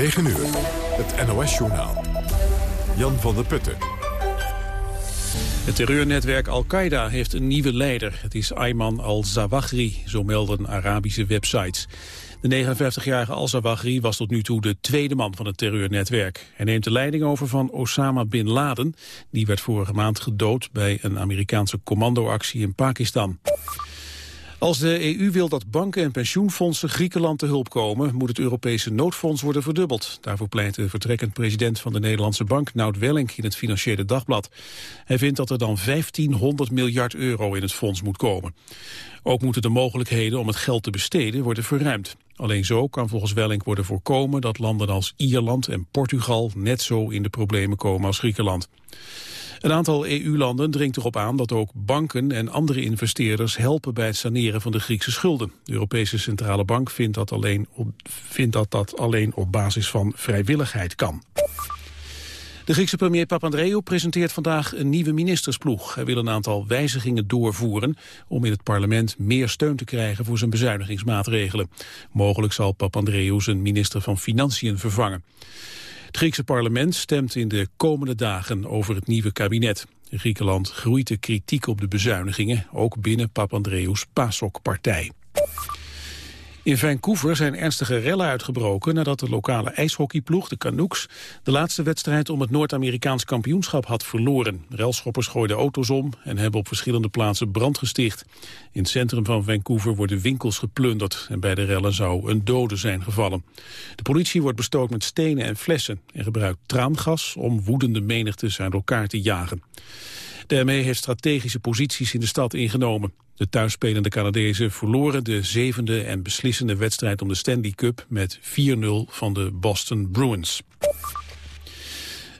9 uur, het NOS-journaal. Jan van der Putten. Het terreurnetwerk Al-Qaeda heeft een nieuwe leider. Het is Ayman al-Zawahri, zo melden Arabische websites. De 59-jarige al-Zawahri was tot nu toe de tweede man van het terreurnetwerk. Hij neemt de leiding over van Osama Bin Laden. Die werd vorige maand gedood bij een Amerikaanse commandoactie in Pakistan. Als de EU wil dat banken en pensioenfondsen Griekenland te hulp komen, moet het Europese noodfonds worden verdubbeld. Daarvoor pleit de vertrekkend president van de Nederlandse bank, Nout Welling, in het Financiële Dagblad. Hij vindt dat er dan 1500 miljard euro in het fonds moet komen. Ook moeten de mogelijkheden om het geld te besteden worden verruimd. Alleen zo kan volgens Welling worden voorkomen dat landen als Ierland en Portugal net zo in de problemen komen als Griekenland. Een aantal EU-landen dringt erop aan dat ook banken en andere investeerders helpen bij het saneren van de Griekse schulden. De Europese Centrale Bank vindt dat, alleen op, vindt dat dat alleen op basis van vrijwilligheid kan. De Griekse premier Papandreou presenteert vandaag een nieuwe ministersploeg. Hij wil een aantal wijzigingen doorvoeren om in het parlement meer steun te krijgen voor zijn bezuinigingsmaatregelen. Mogelijk zal Papandreou zijn minister van Financiën vervangen. Het Griekse parlement stemt in de komende dagen over het nieuwe kabinet. In Griekenland groeit de kritiek op de bezuinigingen, ook binnen Papandreou's PASOK-partij. In Vancouver zijn ernstige rellen uitgebroken nadat de lokale ijshockeyploeg, de Canucks, de laatste wedstrijd om het Noord-Amerikaans kampioenschap had verloren. Relschoppers gooiden auto's om en hebben op verschillende plaatsen brand gesticht. In het centrum van Vancouver worden winkels geplunderd en bij de rellen zou een dode zijn gevallen. De politie wordt bestookt met stenen en flessen en gebruikt traangas om woedende menigtes uit elkaar te jagen. De ME heeft strategische posities in de stad ingenomen. De thuisspelende Canadezen verloren de zevende en beslissende wedstrijd om de Stanley Cup met 4-0 van de Boston Bruins.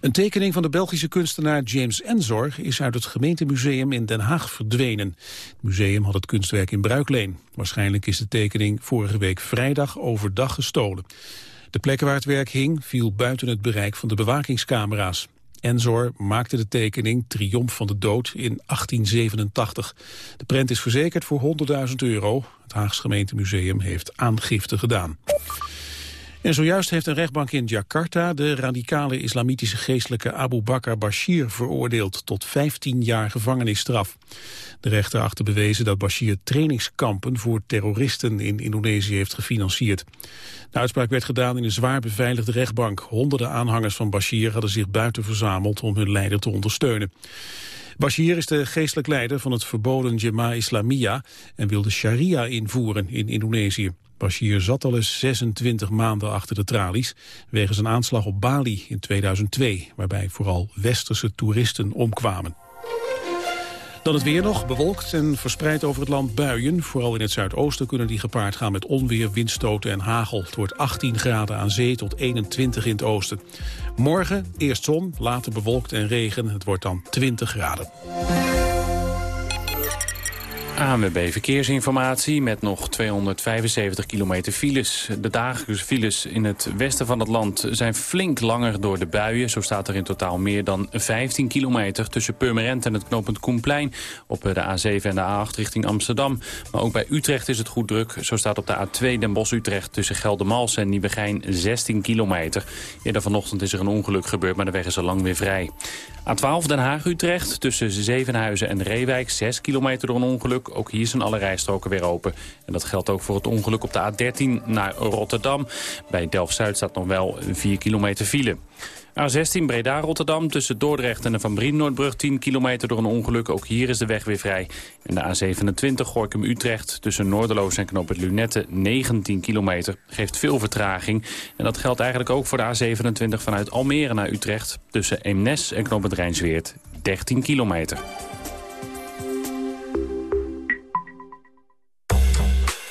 Een tekening van de Belgische kunstenaar James Enzor is uit het gemeentemuseum in Den Haag verdwenen. Het museum had het kunstwerk in bruikleen. Waarschijnlijk is de tekening vorige week vrijdag overdag gestolen. De plek waar het werk hing viel buiten het bereik van de bewakingscamera's. Enzor maakte de tekening Triomf van de Dood in 1887. De prent is verzekerd voor 100.000 euro. Het Haags gemeentemuseum heeft aangifte gedaan. En zojuist heeft een rechtbank in Jakarta de radicale islamitische geestelijke Abu Bakr Bashir veroordeeld tot 15 jaar gevangenisstraf. De rechter achter bewezen dat Bashir trainingskampen voor terroristen in Indonesië heeft gefinancierd. De uitspraak werd gedaan in een zwaar beveiligde rechtbank. Honderden aanhangers van Bashir hadden zich buiten verzameld om hun leider te ondersteunen. Bashir is de geestelijk leider van het verboden Jemaah Islamiyah en wil de sharia invoeren in Indonesië. Bashir zat al eens 26 maanden achter de tralies... wegens een aanslag op Bali in 2002... waarbij vooral westerse toeristen omkwamen. Dan het weer nog, bewolkt en verspreid over het land buien. Vooral in het zuidoosten kunnen die gepaard gaan met onweer, windstoten en hagel. Het wordt 18 graden aan zee tot 21 in het oosten. Morgen eerst zon, later bewolkt en regen. Het wordt dan 20 graden. ANWB Verkeersinformatie met nog 275 kilometer files. De dagelijkse files in het westen van het land zijn flink langer door de buien. Zo staat er in totaal meer dan 15 kilometer tussen Purmerend en het knooppunt Koenplein... op de A7 en de A8 richting Amsterdam. Maar ook bij Utrecht is het goed druk. Zo staat op de A2 Den Bosch-Utrecht tussen Geldermals en Nieuwegein 16 kilometer. Eerder vanochtend is er een ongeluk gebeurd, maar de weg is al lang weer vrij. A12 Den Haag-Utrecht tussen Zevenhuizen en Reewijk 6 kilometer door een ongeluk. Ook hier zijn alle rijstroken weer open. En dat geldt ook voor het ongeluk op de A13 naar Rotterdam. Bij Delft-Zuid staat nog wel 4 kilometer file. A16 Breda-Rotterdam tussen Dordrecht en de Van Brien-Noordbrug 10 kilometer door een ongeluk. Ook hier is de weg weer vrij. En de A27 Gorkum-Utrecht tussen Noorderloos en Knoop het Lunette 19 kilometer. Geeft veel vertraging. En dat geldt eigenlijk ook voor de A27 vanuit Almere naar Utrecht. Tussen Eemnes en Knoop het Rijnsweert 13 kilometer.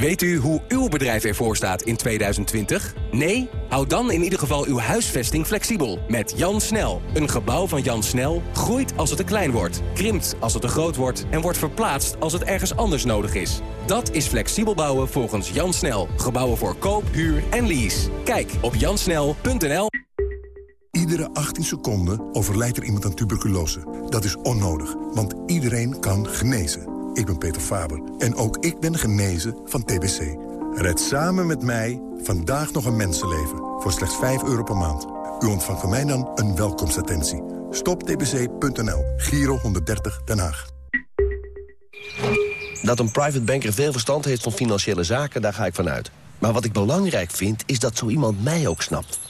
Weet u hoe uw bedrijf ervoor staat in 2020? Nee? Houd dan in ieder geval uw huisvesting flexibel. Met Jan Snel. Een gebouw van Jan Snel groeit als het te klein wordt, krimpt als het te groot wordt en wordt verplaatst als het ergens anders nodig is. Dat is flexibel bouwen volgens Jan Snel. Gebouwen voor koop, huur en lease. Kijk op jansnel.nl. Iedere 18 seconden overlijdt er iemand aan tuberculose. Dat is onnodig, want iedereen kan genezen. Ik ben Peter Faber en ook ik ben genezen van TBC. Red samen met mij vandaag nog een mensenleven voor slechts 5 euro per maand. U ontvangt van mij dan een welkomstattentie. Stoptbc.nl, Giro 130 Den Haag. Dat een private banker veel verstand heeft van financiële zaken, daar ga ik vanuit. Maar wat ik belangrijk vind, is dat zo iemand mij ook snapt.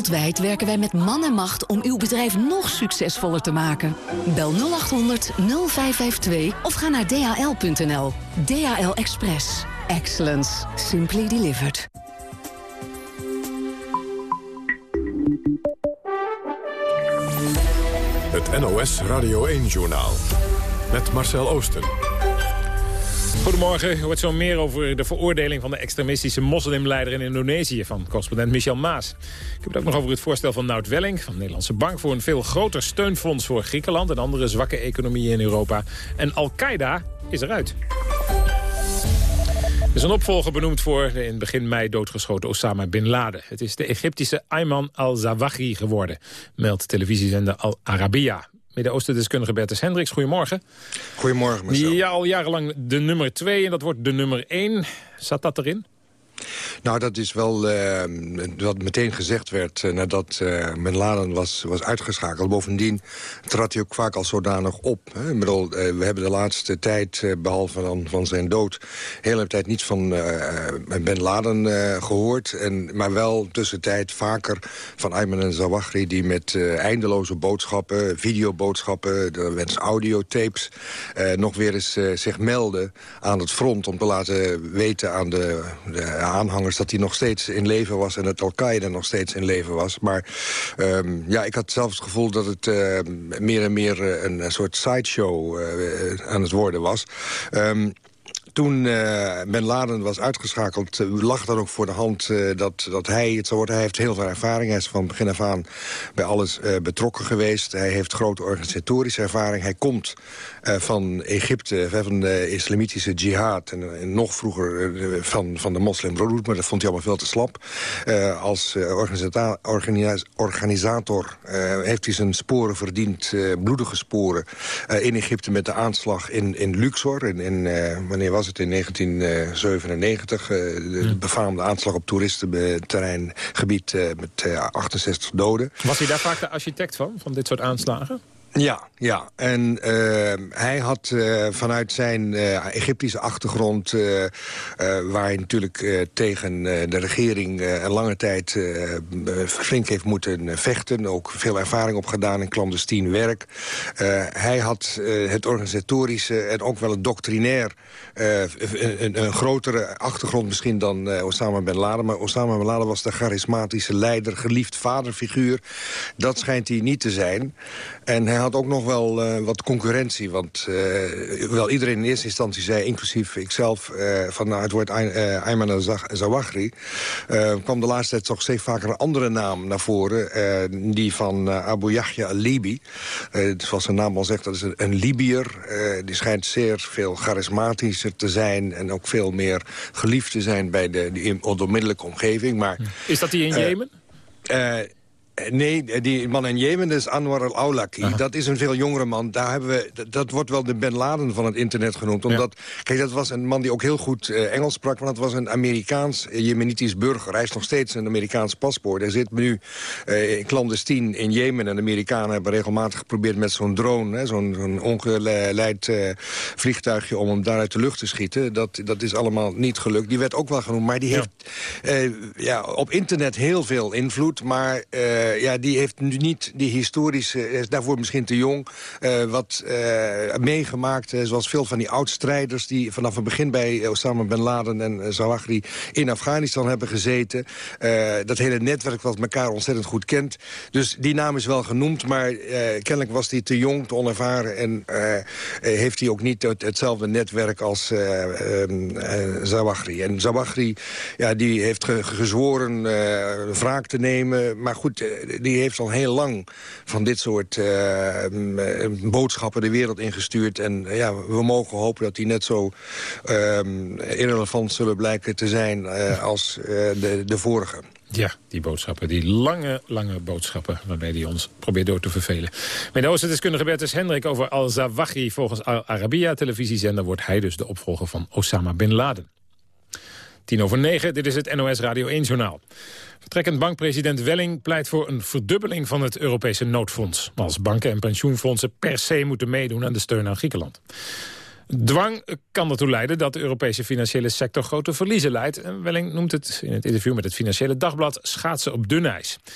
Wereldwijd werken wij met man en macht om uw bedrijf nog succesvoller te maken. Bel 0800 0552 of ga naar dhl.nl. DHL Express. Excellence. Simply delivered. Het NOS Radio 1-journaal. Met Marcel Oosten. Goedemorgen, u hoort zo meer over de veroordeling van de extremistische moslimleider in Indonesië van correspondent Michel Maas. Ik heb het ook nog over het voorstel van Nout Welling van de Nederlandse Bank voor een veel groter steunfonds voor Griekenland en andere zwakke economieën in Europa. En Al-Qaeda is eruit. Er is een opvolger benoemd voor de in begin mei doodgeschoten Osama Bin Laden. Het is de Egyptische Ayman al-Zawahri geworden, meldt televisiezender Al Arabiya. Midden-Oosten-deskundige Bertus Hendricks, goedemorgen. Goedemorgen, Marcel. Ja, al jarenlang de nummer 2 en dat wordt de nummer 1. Zat dat erin? Nou, dat is wel uh, wat meteen gezegd werd uh, nadat uh, Ben Laden was, was uitgeschakeld. Bovendien trad hij ook vaak al zodanig op. Hè? Bedoel, we hebben de laatste tijd, behalve dan van zijn dood... hele tijd niet van Ben Laden gehoord. En, maar wel tussentijd vaker van Ayman en Zawahri... die met eindeloze boodschappen, videoboodschappen... de wens audiotapes... nog weer eens zich melden aan het front... om te laten weten aan de, de aanhangers dat hij nog steeds in leven was... en dat Al-Qaeda nog steeds in leven was. Maar um, ja, ik had zelf het gevoel dat het uh, meer en meer uh, een, soort sideshow uh, aan het worden was. Um, toen uh, Ben Laden was uitgeschakeld, uh, lag dan ook voor de hand uh, dat, dat hij het zou worden. Hij heeft heel veel ervaring. Hij is van begin af aan bij alles betrokken geweest. Hij heeft grote organisatorische ervaring. Hij komt van Egypte, van de islamitische jihad... en, nog vroeger van, van de moslimbroederhoed, maar dat vond hij allemaal veel te slap. als organisator heeft hij zijn sporen verdiend, bloedige sporen... in Egypte met de aanslag in, in Luxor, in, in wanneer was het? in 1997. Uh, de befaamde aanslag op toeristenterreingebied uh, met 68 doden. Was hij daar vaak de architect van, van dit soort aanslagen? Ja, ja. En uh, hij had uh, vanuit zijn uh, Egyptische achtergrond... waar hij natuurlijk tegen de regering een lange tijd flink heeft moeten vechten... ook veel ervaring opgedaan in clandestien werk. hij had het organisatorische en ook wel het doctrinair... Een, een, grotere achtergrond misschien dan Osama Ben Laden. Maar Osama Ben Laden was de charismatische leider, geliefd vaderfiguur. Dat schijnt hij niet te zijn. En hij had ook nog wel uh, wat concurrentie. Want uh, hoewel iedereen in eerste instantie zei, inclusief ikzelf... Uh, van nou, het woord Ayman Zawahri... kwam de laatste tijd toch steeds vaker een andere naam naar voren. die van Abu Yahya al-Libi. zoals zijn naam al zegt, dat is een, een Libiër. die schijnt zeer veel charismatischer te zijn... en ook veel meer geliefd te zijn bij de, de onmiddellijke omgeving. Maar, is dat die in Jemen? Eh, nee, die man in Jemen is Anwar al-Awlaki. Dat is een veel jongere man. Daar hebben we, dat wordt wel de Ben Laden van het internet genoemd. Omdat, kijk, dat was een man die ook heel goed uh, Engels sprak. Want dat was een Amerikaans Jemenitisch burger. Hij is nog steeds een Amerikaans paspoort. Hij zit nu uh, clandestien in Jemen. En de Amerikanen hebben regelmatig geprobeerd met zo'n drone... zo'n zo ongeleid vliegtuigje om hem daar uit de lucht te schieten. Dat, dat is allemaal niet gelukt. Die werd ook wel genoemd. Maar die heeft ja op internet heel veel invloed. Maar... ja, die heeft nu niet die historische... is daarvoor misschien te jong. wat meegemaakt, zoals veel van die oud-strijders... die vanaf het begin bij Osama Bin Laden en Zawahri in Afghanistan hebben gezeten. dat hele netwerk wat elkaar ontzettend goed kent. Dus die naam is wel genoemd, maar kennelijk was hij te jong, te onervaren... en heeft hij ook niet hetzelfde netwerk als uh, Zawahri. En Zawahri ja, die heeft gezworen uh, wraak te nemen. Maar goed, die heeft al heel lang van dit soort boodschappen de wereld ingestuurd. En ja, we mogen hopen dat die net zo ehm, irrelevant zullen blijken te zijn als de, de vorige. Ja, die boodschappen, die lange, lange boodschappen... waarmee hij ons probeert door te vervelen. Midden-Oosten-deskundige Bertus Hendrik over al-Zawahri. Volgens Al-Arabiya-televisiezender wordt hij dus de opvolger van Osama Bin Laden. Tien over negen, dit is het NOS Radio 1-journaal. Vertrekkend bankpresident Welling pleit voor een verdubbeling van het Europese noodfonds. Als banken en pensioenfondsen per se moeten meedoen aan de steun aan Griekenland. Dwang kan ertoe leiden dat de Europese financiële sector grote verliezen leidt. Welling noemt het in het interview met het Financiële Dagblad schaatsen op dun ijs. We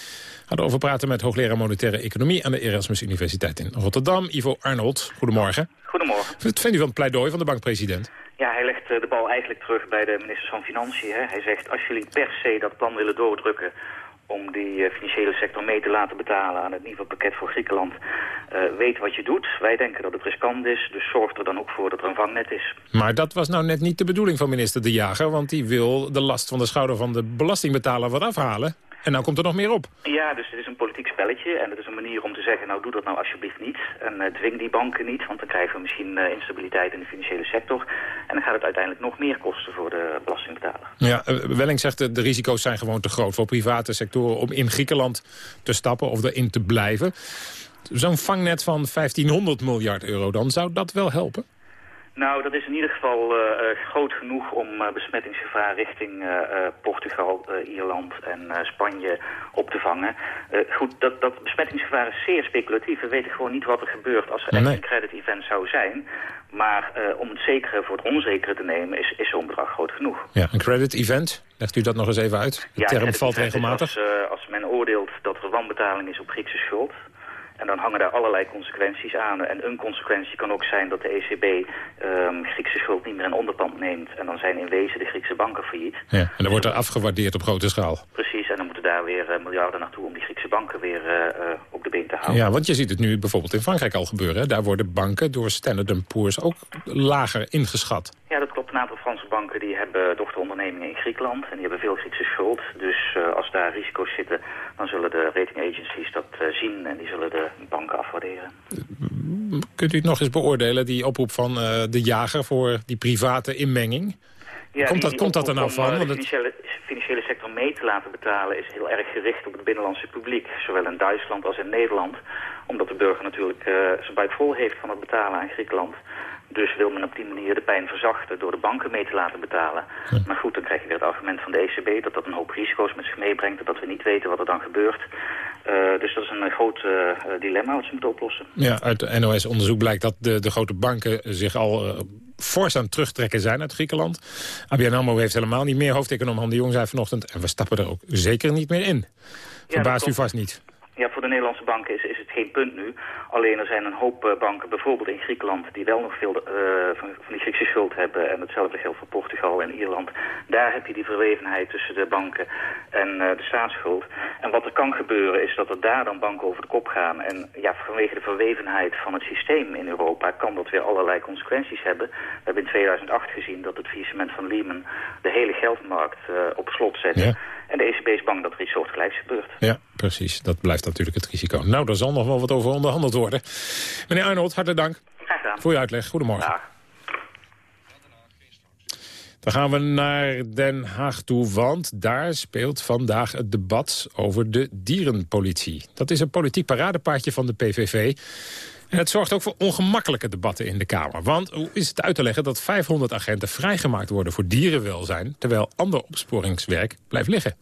gaan erover praten met hoogleraar monetaire economie aan de Erasmus Universiteit in Rotterdam, Ivo Arnold. Goedemorgen. Goedemorgen. Wat vindt u van het pleidooi van de bankpresident? Ja, hij legt eh, de bal eigenlijk terug bij de ministers van Financiën. Hè. Hij zegt, als jullie per se dat plan willen doordrukken om die eh, financiële sector mee te laten betalen aan het nieuwe pakket voor Griekenland. Uh, weet wat je doet. Wij denken dat het riskant is, dus zorg er dan ook voor dat er een vangnet is. Maar dat was nou net niet de bedoeling van minister De Jager, want die wil de last van de schouder van de belastingbetaler wat afhalen. En nou komt er nog meer op. Ja, dus het is een politiek spelletje. En het is een manier om te zeggen, nou doe dat nou alsjeblieft niet. En uh, dwing die banken niet, want dan krijgen we misschien uh, instabiliteit in de financiële sector. En dan gaat het uiteindelijk nog meer kosten voor de belastingbetaler. Ja, uh, Welling zegt de risico's zijn gewoon te groot voor private sectoren om in Griekenland te stappen of erin te blijven. Zo'n vangnet van 1500 miljard euro dan, zou dat wel helpen? Nou, dat is in ieder geval uh, groot genoeg om uh, besmettingsgevaar richting uh, Portugal, Ierland en Spanje op te vangen. goed, dat, dat besmettingsgevaar is zeer speculatief. We weten gewoon niet wat er gebeurt als er echt een credit event zou zijn. Maar om het zekere voor het onzekere te nemen is, is zo'n bedrag groot genoeg. Ja, een credit event, legt u dat nog eens even uit? De ja, term valt regelmatig. Als, als men oordeelt dat er wanbetaling is op Griekse schuld... En dan hangen daar allerlei consequenties aan. En een consequentie kan ook zijn dat de ECB um, Griekse schuld niet meer in onderpand neemt. En dan zijn in wezen de Griekse banken failliet. Ja, en dan wordt er afgewaardeerd op grote schaal. Precies, en dan moeten daar weer uh, miljarden naartoe om die Griekse banken weer uh, op de been te houden. Ja, want je ziet het nu bijvoorbeeld in Frankrijk al gebeuren. Daar worden banken door Standard Poor's ook lager ingeschat. Ja, dat. Een aantal Franse banken die hebben dochterondernemingen in Griekenland. En die hebben veel Griekse schuld. Dus uh, als daar risico's zitten, dan zullen de rating agencies dat uh, zien. En die zullen de banken afwaarderen. Kunt u het nog eens beoordelen, die oproep van uh, de jager voor die private inmenging? Ja, komt, die, dat, komt dat er nou van? Om de financiële, financiële sector mee te laten betalen is heel erg gericht op het binnenlandse publiek. Zowel in Duitsland als in Nederland. Omdat de burger natuurlijk zijn buik vol heeft van het betalen aan Griekenland. Dus wil men op die manier de pijn verzachten door de banken mee te laten betalen. Ja. Maar goed, dan krijg je weer het argument van de ECB dat dat een hoop risico's met zich meebrengt. En dat we niet weten wat er dan gebeurt. Uh, dus dat is een groot uh, dilemma wat ze moeten oplossen. Ja, uit NOS-onderzoek blijkt dat de, de grote banken zich al uh, fors aan het terugtrekken zijn uit Griekenland. ABN AMRO heeft helemaal niet meer. Hoofdeconoom Han de Jong zei vanochtend. En we stappen er ook zeker niet meer in. Verbaast ja, u vast niet. Ja, voor de Nederlandse banken is, is het geen punt nu. Alleen er zijn een hoop uh, banken, bijvoorbeeld in Griekenland... die wel nog veel uh, van, van die Griekse schuld hebben. En hetzelfde geldt voor Portugal en Ierland. Daar heb je die verwevenheid tussen de banken en uh, de staatsschuld. En wat er kan gebeuren is dat er daar dan banken over de kop gaan. En ja, vanwege de verwevenheid van het systeem in Europa... kan dat weer allerlei consequenties hebben. We hebben in 2008 gezien dat het faillissement van Lehman... de hele geldmarkt op slot zette. En de ECB is bang dat er iets soortgelijks gebeurt. Ja, precies. Dat blijft natuurlijk het risico. Nou, daar zal nog wel wat over onderhandeld worden. Meneer Arnold, hartelijk dank voor uw uitleg. Goedemorgen. Ja. Dan gaan we naar Den Haag toe, want daar speelt vandaag het debat over de dierenpolitie. Dat is een politiek paradepaardje van de PVV. En het zorgt ook voor ongemakkelijke debatten in de Kamer. Want hoe is het uit te leggen dat 500 agenten vrijgemaakt worden voor dierenwelzijn... terwijl ander opsporingswerk blijft liggen?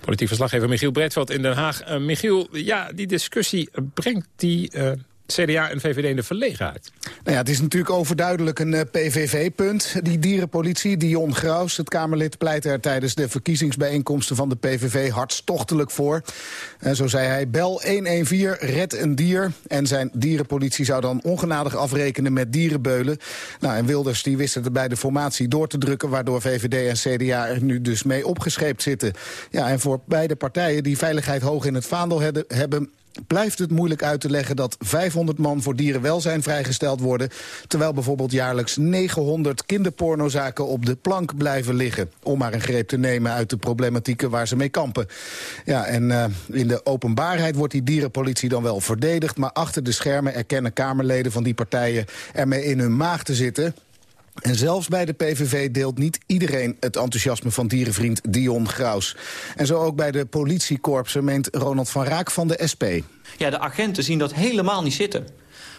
Politiek verslaggever Michiel Breedveld in Den Haag. Uh, Michiel, ja, die discussie brengt die uh, CDA en VVD in de verlegenheid. Nou ja, het is natuurlijk overduidelijk een uh, PVV-punt. Die dierenpolitie, Dion Graus, het Kamerlid, pleit er tijdens de verkiezingsbijeenkomsten van de PVV hartstochtelijk voor. En zo zei hij, bel 114, red een dier. En zijn dierenpolitie zou dan ongenadig afrekenen met dierenbeulen. Nou, en Wilders die wist het bij de formatie door te drukken... waardoor VVD en CDA er nu dus mee opgescheept zitten. Ja, en voor beide partijen die veiligheid hoog in het vaandel hebben blijft het moeilijk uit te leggen dat 500 man voor dierenwelzijn vrijgesteld worden... terwijl bijvoorbeeld jaarlijks 900 kinderpornozaken op de plank blijven liggen... om maar een greep te nemen uit de problematieken waar ze mee kampen. Ja, en uh, in de openbaarheid wordt die dierenpolitie dan wel verdedigd... maar achter de schermen erkennen Kamerleden van die partijen ermee in hun maag te zitten... En zelfs bij de PVV deelt niet iedereen het enthousiasme van dierenvriend Dion Graus. En zo ook bij de politiekorpsen meent Ronald van Raak van de SP. Ja, de agenten zien dat helemaal niet zitten.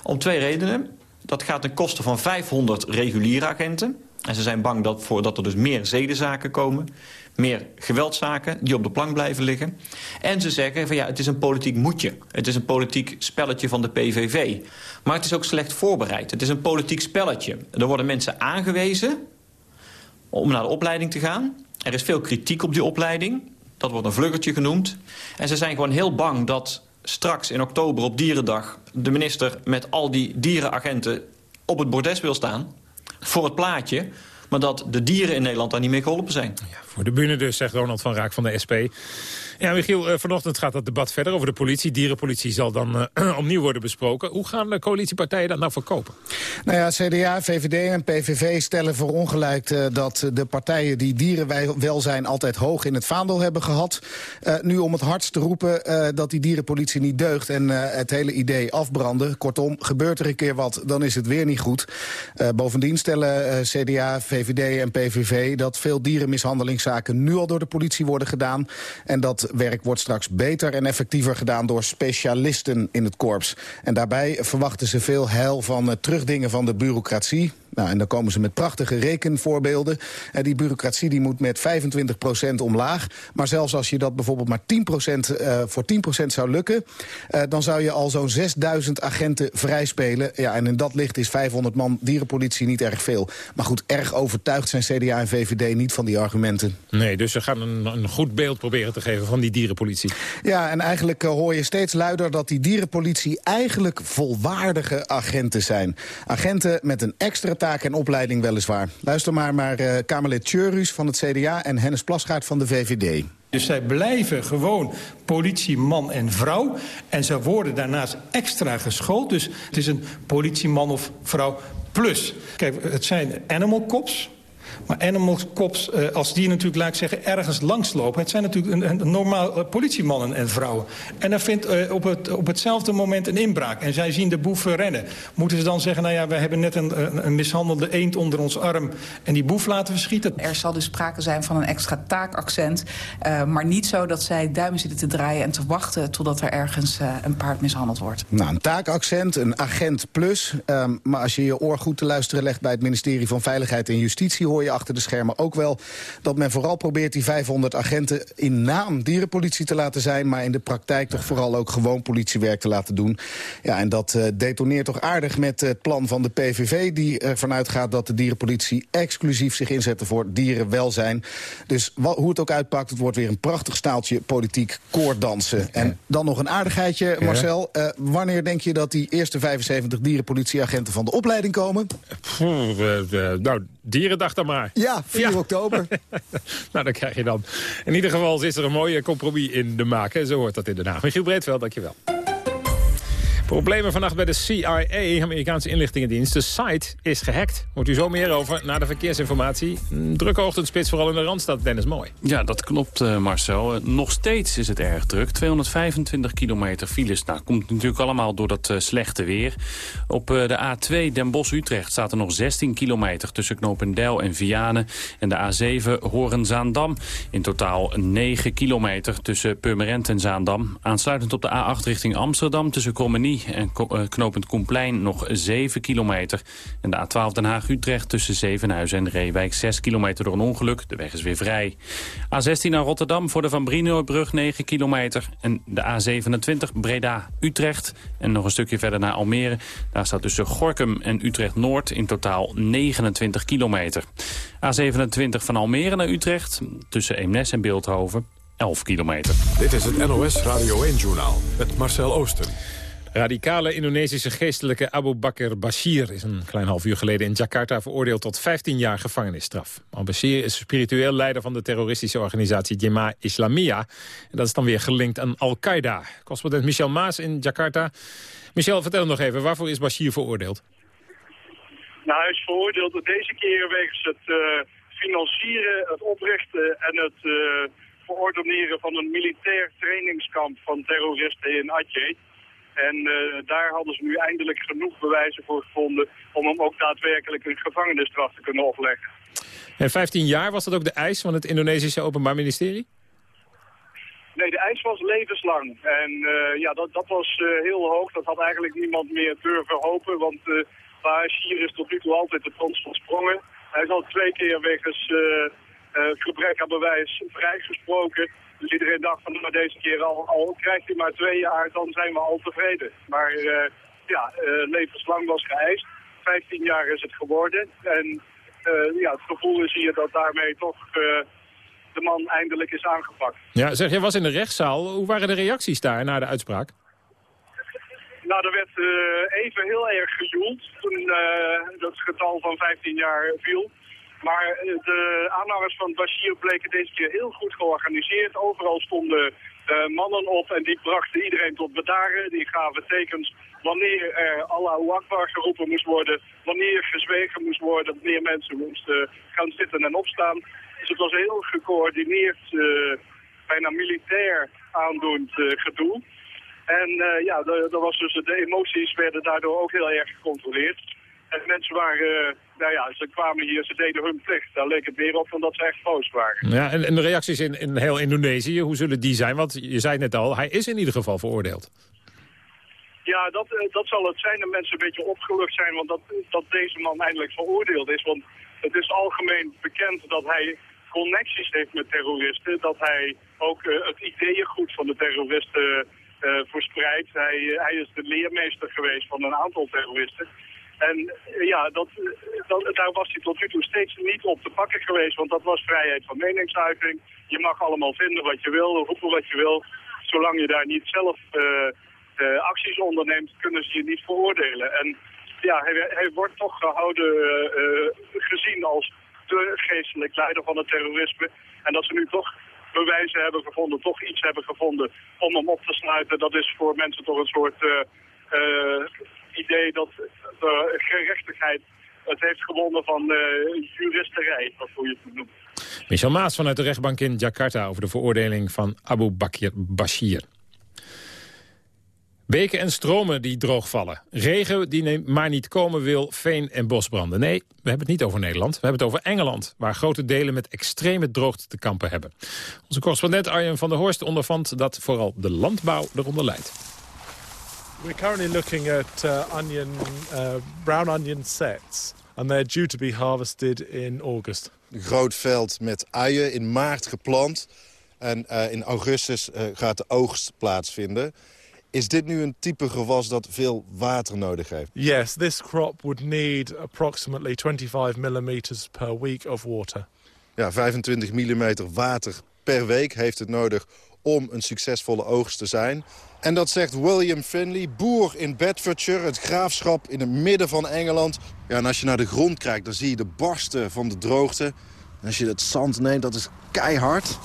Om twee redenen. Dat gaat ten koste van 500 reguliere agenten. En ze zijn bang dat, voor, dat er dus meer zedenzaken komen. Meer geweldzaken die op de plank blijven liggen. En ze zeggen van ja, het is een politiek moetje. Het is een politiek spelletje van de PVV. Maar het is ook slecht voorbereid. Het is een politiek spelletje. Er worden mensen aangewezen om naar de opleiding te gaan. Er is veel kritiek op die opleiding. Dat wordt een vluggertje genoemd. En ze zijn gewoon heel bang dat straks in oktober op Dierendag... de minister met al die dierenagenten op het bordes wil staan... voor het plaatje, maar dat de dieren in Nederland daar niet mee geholpen zijn. Ja, de bühne dus, zegt Ronald van Raak van de SP. Ja, Michiel, uh, vanochtend gaat dat debat verder over de politie. Dierenpolitie zal dan uh, opnieuw worden besproken. Hoe gaan de coalitiepartijen dat nou verkopen? Nou ja, CDA, VVD en PVV stellen voor ongelijk uh, dat de partijen die dierenwelzijn altijd hoog in het vaandel hebben gehad, nu om het hardst te roepen dat die dierenpolitie niet deugt en het hele idee afbranden. Kortom, gebeurt er een keer wat, dan is het weer niet goed. bovendien stellen CDA, VVD en PVV dat veel dierenmishandelingszaken nu al door de politie worden gedaan en dat werk wordt straks beter en effectiever gedaan door specialisten in het korps. En daarbij verwachten ze veel heil van het terugdingen van de bureaucratie. Nou, en dan komen ze met prachtige rekenvoorbeelden. En die bureaucratie die moet met 25% omlaag. Maar zelfs als je dat bijvoorbeeld maar 10% uh, voor 10% zou lukken... Uh, dan zou je al zo'n 6000 agenten vrijspelen. Ja, en in dat licht is 500 man dierenpolitie niet erg veel. Maar goed, erg overtuigd zijn CDA en VVD niet van die argumenten. Nee, dus ze gaan een, een goed beeld proberen te geven van die dierenpolitie. Ja, en eigenlijk uh, hoor je steeds luider dat die dierenpolitie... eigenlijk volwaardige agenten zijn. Agenten met een extra taak taak en opleiding weliswaar. Luister maar naar uh, Kamerlid Tjurus van het CDA en Hennis Plasgaard van de VVD. Dus zij blijven gewoon politieman en vrouw. En ze worden daarnaast extra geschoold. Dus het is een politieman of vrouw plus. Kijk, het zijn animal cops. Maar animal cops, uh, als die natuurlijk, laat ik zeggen, ergens langslopen... het zijn natuurlijk een, een normaal uh, politiemannen en vrouwen. En dan vindt uh, op, het, op hetzelfde moment een inbraak. En zij zien de boef rennen. Moeten ze dan zeggen, nou ja, we hebben net een, een, een mishandelde eend onder ons arm... en die boef laten we schieten? Er zal dus sprake zijn van een extra taakaccent. maar niet zo dat zij duimen zitten te draaien en te wachten... totdat er ergens een paard mishandeld wordt. Nou, een taakaccent, een agent plus. Um, maar als je je oor goed te luisteren legt bij het ministerie van Veiligheid en Justitie... hoor je achter de schermen ook wel dat men vooral probeert die 500 agenten in naam dierenpolitie te laten zijn... maar in de praktijk toch vooral ook gewoon politiewerk te laten doen. Ja, en dat uh, detoneert toch aardig met het plan van de PVV... die ervan uitgaat dat de dierenpolitie exclusief zich inzet voor dierenwelzijn. Dus hoe het ook uitpakt, het wordt weer een prachtig staaltje politiek koorddansen. En dan nog een aardigheidje, Marcel. Uh, wanneer denk je dat die eerste 75 dierenpolitieagenten van de opleiding komen? Pff, uh, nou, dierendag dan maar. Ja, 4 ja. oktober. nou, dan krijg je dan. In ieder geval is er een mooie compromis in de maak. Zo hoort dat in Den Haag. Michiel Breedveld, dankjewel. Problemen vannacht bij de CIA, Amerikaanse inlichtingendienst. De site is gehackt. Hoort u zo meer over na de verkeersinformatie. Drukke ochtendspits, vooral in de Randstad. Dennis Mooi. Ja, dat klopt uh, Marcel. Uh, nog steeds is het erg druk. 225 kilometer files. Nou, komt natuurlijk allemaal door dat uh, slechte weer. Op de A2 Den Bosch-Utrecht staat er nog 16 kilometer... tussen Knopendijl en Vianen. En de A7 Horen-Zaandam. In totaal 9 kilometer tussen Purmerend en Zaandam. Aansluitend op de A8 richting Amsterdam tussen Krommenie 3 en uh, knooppunt Koenplein nog 7 kilometer. En de A12 Den Haag-Utrecht tussen Zevenhuizen en Reewijk 6 kilometer door een ongeluk. De weg is weer vrij. A16 naar Rotterdam voor de Van Brinoorbrug 9 kilometer. En de A27 Breda-Utrecht. En nog een stukje verder naar Almere. Daar staat tussen Gorkum en Utrecht-Noord in totaal 29 kilometer. A27 van Almere naar Utrecht tussen Eemnes en Beeldhoven 11 kilometer. Dit is het NOS Radio 1-journaal met Marcel Oosten. Radicale Indonesische geestelijke Abu Bakr Bashir... is een klein half uur geleden in Jakarta veroordeeld tot 15 jaar gevangenisstraf. Al-Bashir is spiritueel leider van de terroristische organisatie Jemaah Islamiyah. En dat is dan weer gelinkt aan Al-Qaeda. Correspondent Michel Maas in Jakarta. Michel, vertel nog even, waarvoor is Bashir veroordeeld? Nou, hij is veroordeeld deze keer wegens het uh, financieren, het oprichten en het... Uh, verordoneren van een militair trainingskamp van terroristen in Aceh. En uh, daar hadden ze nu eindelijk genoeg bewijzen voor gevonden om hem ook daadwerkelijk een gevangenisstraf te kunnen opleggen. En 15 jaar, was dat ook de eis van het Indonesische Openbaar Ministerie? Nee, de eis was levenslang. En uh, ja, dat, dat was uh, heel hoog. Dat had eigenlijk niemand meer durven hopen. Want uh, Bashir is tot nu toe altijd de kans van sprongen. Hij is al twee keer wegens uh, gebrek aan bewijs vrijgesproken. Dus iedereen dacht van nou, deze keer al, al krijgt hij maar twee jaar, dan zijn we al tevreden. Maar uh, ja, uh, levenslang was geëist. 15 jaar is het geworden. En ja, het gevoel is hier dat daarmee toch de man eindelijk is aangepakt. Ja, zeg, je was in de rechtszaal. Hoe waren de reacties daar na de uitspraak? Nou, er werd even heel erg gejoeld toen dat getal van 15 jaar viel. Maar eh, de aanhangers van Bashir bleken deze keer heel goed georganiseerd. Overal stonden uh, mannen op en die brachten iedereen tot bedaren. Die gaven tekens wanneer er Allahu Akbar geroepen moest worden, wanneer gezwegen moest worden, wanneer mensen moesten gaan zitten en opstaan. Dus het was heel gecoördineerd, uh, bijna militair aandoend gedoe. En ja, er was dus, de emoties werden daardoor ook heel erg gecontroleerd. En mensen waren, nou ja, ze kwamen hier, ze deden hun plicht. Daar leek het meer op dan dat ze echt boos waren. Ja, en, en de reacties in, in heel Indonesië, hoe zullen die zijn? Want je zei net al, hij is in ieder geval veroordeeld. Ja, dat, dat zal het zijn dat mensen een beetje opgelucht zijn, want dat, dat deze man eindelijk veroordeeld is. Want het is algemeen bekend dat hij connecties heeft met terroristen. Dat hij ook uh, het ideeëngoed van de terroristen uh, verspreidt. Hij, uh, hij is de leermeester geweest van een aantal terroristen. En ja, dat, dat, daar was hij tot nu toe steeds niet op te pakken geweest, want dat was vrijheid van meningsuiting. Je mag allemaal vinden wat je wil, roepen wat je wil. Zolang je daar niet zelf uh, acties onderneemt, kunnen ze je niet veroordelen. En ja, hij, wordt toch gehouden, gezien als de geestelijk leider van het terrorisme. En dat ze nu toch bewijzen hebben gevonden, toch iets hebben gevonden om hem op te sluiten, dat is voor mensen toch een soort idee dat de gerechtigheid het heeft gewonnen van uh, juristerij, wat hoe je het noemt. Michel Maas vanuit de rechtbank in Jakarta over de veroordeling van Abu Bakr Bashir. Beken en stromen die droogvallen. Regen die maar niet komen wil, veen- en bosbranden. Nee, we hebben het niet over Nederland. We hebben het over Engeland, waar grote delen met extreme droogte te kampen hebben. Onze correspondent Arjen van der Horst ondervand dat vooral de landbouw eronder leidt. We're currently looking at uh, onion, uh, brown onion sets. And they're due to be harvested in August. Een groot veld met uien in maart geplant. En uh, in augustus uh, gaat de oogst plaatsvinden. Is dit nu een type gewas dat veel water nodig heeft? Yes, this crop would need approximately 25 millimeters per week of water. Ja, 25 mm water per week heeft het nodig om een succesvolle oogst te zijn. En dat zegt William Finley, boer in Bedfordshire, het graafschap in het midden van Engeland. Ja, en als je naar de grond kijkt, dan zie je de barsten van de droogte. En als je het zand neemt, dat is keihard.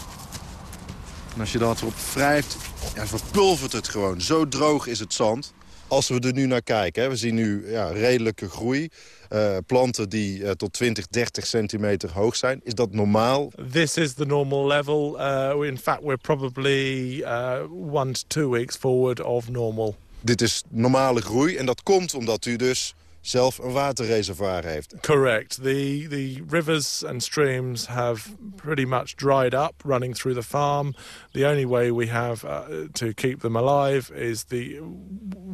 En als je dat erop wrijft, ja, verpulvert het gewoon. Zo droog is het zand. Als we er nu naar kijken, we zien nu ja, redelijke groei. Uh, planten die uh, tot 20, 30 centimeter hoog zijn. Is dat normaal? This is the normal level. Uh, in fact, we're probably one to two weeks forward of normal. Dit is normale groei en dat komt omdat u dus zelf een waterreservoir heeft. Correct. The, the rivers and streams have pretty much dried up running through the farm. The only way we have uh, to keep them alive is the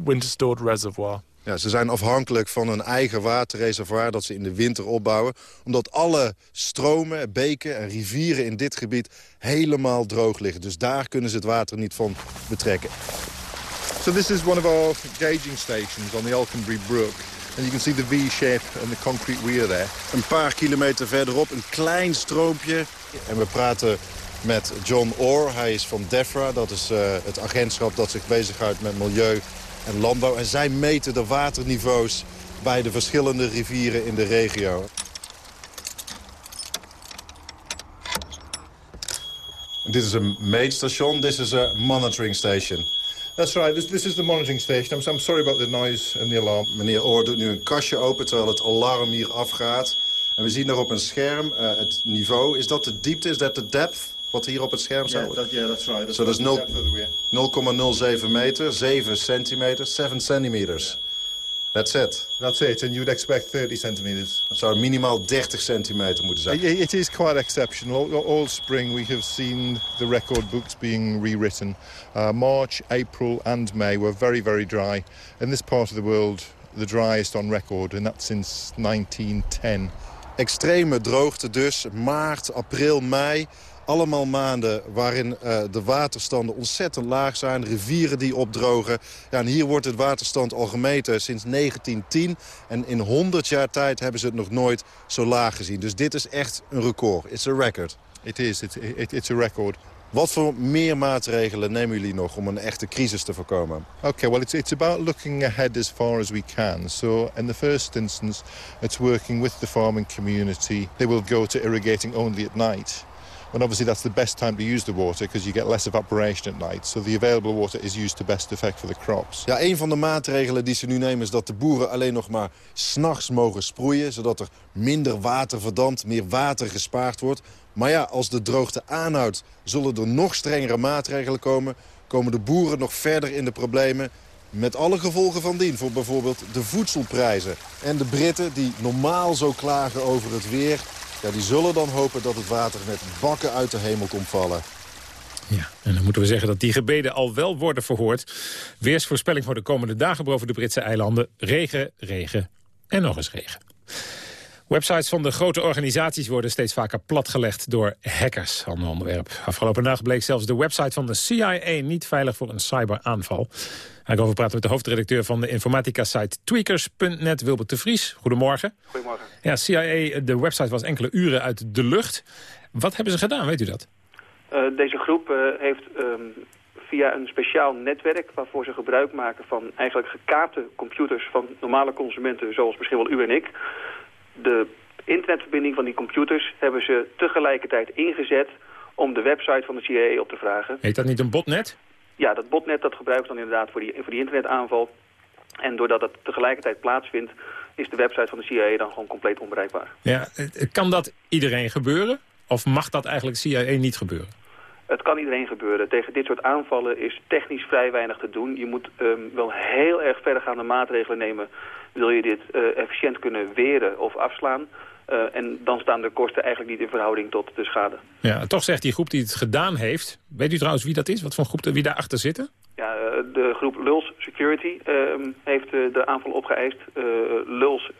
winter stored reservoir. Ja, ze zijn afhankelijk van een eigen waterreservoir dat ze in de winter opbouwen. Omdat alle stromen, beken en rivieren in dit gebied helemaal droog liggen. Dus daar kunnen ze het water niet van betrekken. So this is one of our gauging stations on the Alconbury Brook. And you can see the V-shape and the concrete weir there. Een paar kilometer verderop een klein stroompje. En we praten met John Orr. Hij is van DEFRA. Dat is uh, het agentschap dat zich bezighoudt met milieu en landbouw. En zij meten de waterniveaus bij de verschillende rivieren in de regio. Dit is een meetstation, dit is een monitoring station. That's right, this, this is the monitoring station. I'm, I'm sorry about the noise and the alarm. Meneer Oor doet nu een kastje open terwijl het alarm hier afgaat. En we zien daar op een scherm uh, het niveau. Is dat de diepte, is dat de depth? Wat hier op het scherm staat? Yeah that's right. That's so dat is 0,07 meter, 7 centimeter, 7 centimeters. That's it. That's it, and you'd expect 30 centimeters. Het zou minimaal 30 centimeter moeten zijn. It, it is quite exceptional. All, all, spring we have seen the record books being rewritten. Uh, March, April and May were very, very dry. In this part of the world, the driest on record, and that's since 1910. Extreme droogte dus, maart, april, mei. Allemaal maanden waarin uh, de waterstanden ontzettend laag zijn. Rivieren die opdrogen. Ja, en hier wordt het waterstand al gemeten sinds 1910. En in 100 jaar tijd hebben ze het nog nooit zo laag gezien. Dus dit is echt een record. It's a record. It is. It, it, it's a record. Wat voor meer maatregelen nemen jullie nog om een echte crisis te voorkomen? Okay, well, it's, it's about looking ahead as far as we can. So, in the first instance, it's working with the farming community. They will go to irrigating only at night. And obviously that's the best time to use the water because you get less evaporation at night. So the available water is used to best effect for the crops. Ja, een van de maatregelen die ze nu nemen is dat de boeren alleen nog maar s'nachts mogen sproeien. Zodat er minder water verdampt, meer water gespaard wordt. Maar ja, als de droogte aanhoudt, zullen er nog strengere maatregelen komen. Komen de boeren nog verder in de problemen. Met alle gevolgen van dien voor bijvoorbeeld de voedselprijzen. En de Britten die normaal zo klagen over het weer... Ja, die zullen dan hopen dat het water met bakken uit de hemel komt vallen. Ja, en dan moeten we zeggen dat die gebeden al wel worden verhoord. Weersvoorspelling voor de komende dagen boven de Britse eilanden. Regen, regen en nog eens regen. Websites van de grote organisaties worden steeds vaker platgelegd door hackers. Ander onderwerp. Afgelopen dag bleek zelfs de website van de CIA niet veilig voor een cyberaanval. Over praten met de hoofdredacteur van de informatica-site tweakers.net, Wilbert de Vries. Goedemorgen. Goedemorgen. Ja, CIA, de website was enkele uren uit de lucht. Wat hebben ze gedaan, weet u dat? Uh, deze groep uh, heeft um, via een speciaal netwerk waarvoor ze gebruik maken van eigenlijk gekaapte computers van normale consumenten zoals misschien wel u en ik. De internetverbinding van die computers hebben ze tegelijkertijd ingezet om de website van de CIA op te vragen. Heet dat niet een botnet? Ja, dat botnet dat gebruikt dan inderdaad voor die, voor die internetaanval. En doordat dat tegelijkertijd plaatsvindt, is de website van de CIA dan gewoon compleet onbereikbaar. Ja, kan dat iedereen gebeuren? Of mag dat eigenlijk CIA niet gebeuren? Het kan iedereen gebeuren. Tegen dit soort aanvallen is technisch vrij weinig te doen. Je moet um, wel heel erg verdergaande maatregelen nemen... wil je dit uh, efficiënt kunnen weren of afslaan. Uh, en dan staan de kosten eigenlijk niet in verhouding tot de schade. Ja, toch zegt die groep die het gedaan heeft... Weet u trouwens wie dat is? Wat voor groep wie daarachter zitten? Uh, de groep Luls Security uh, heeft uh, de aanval opgeëist. Luls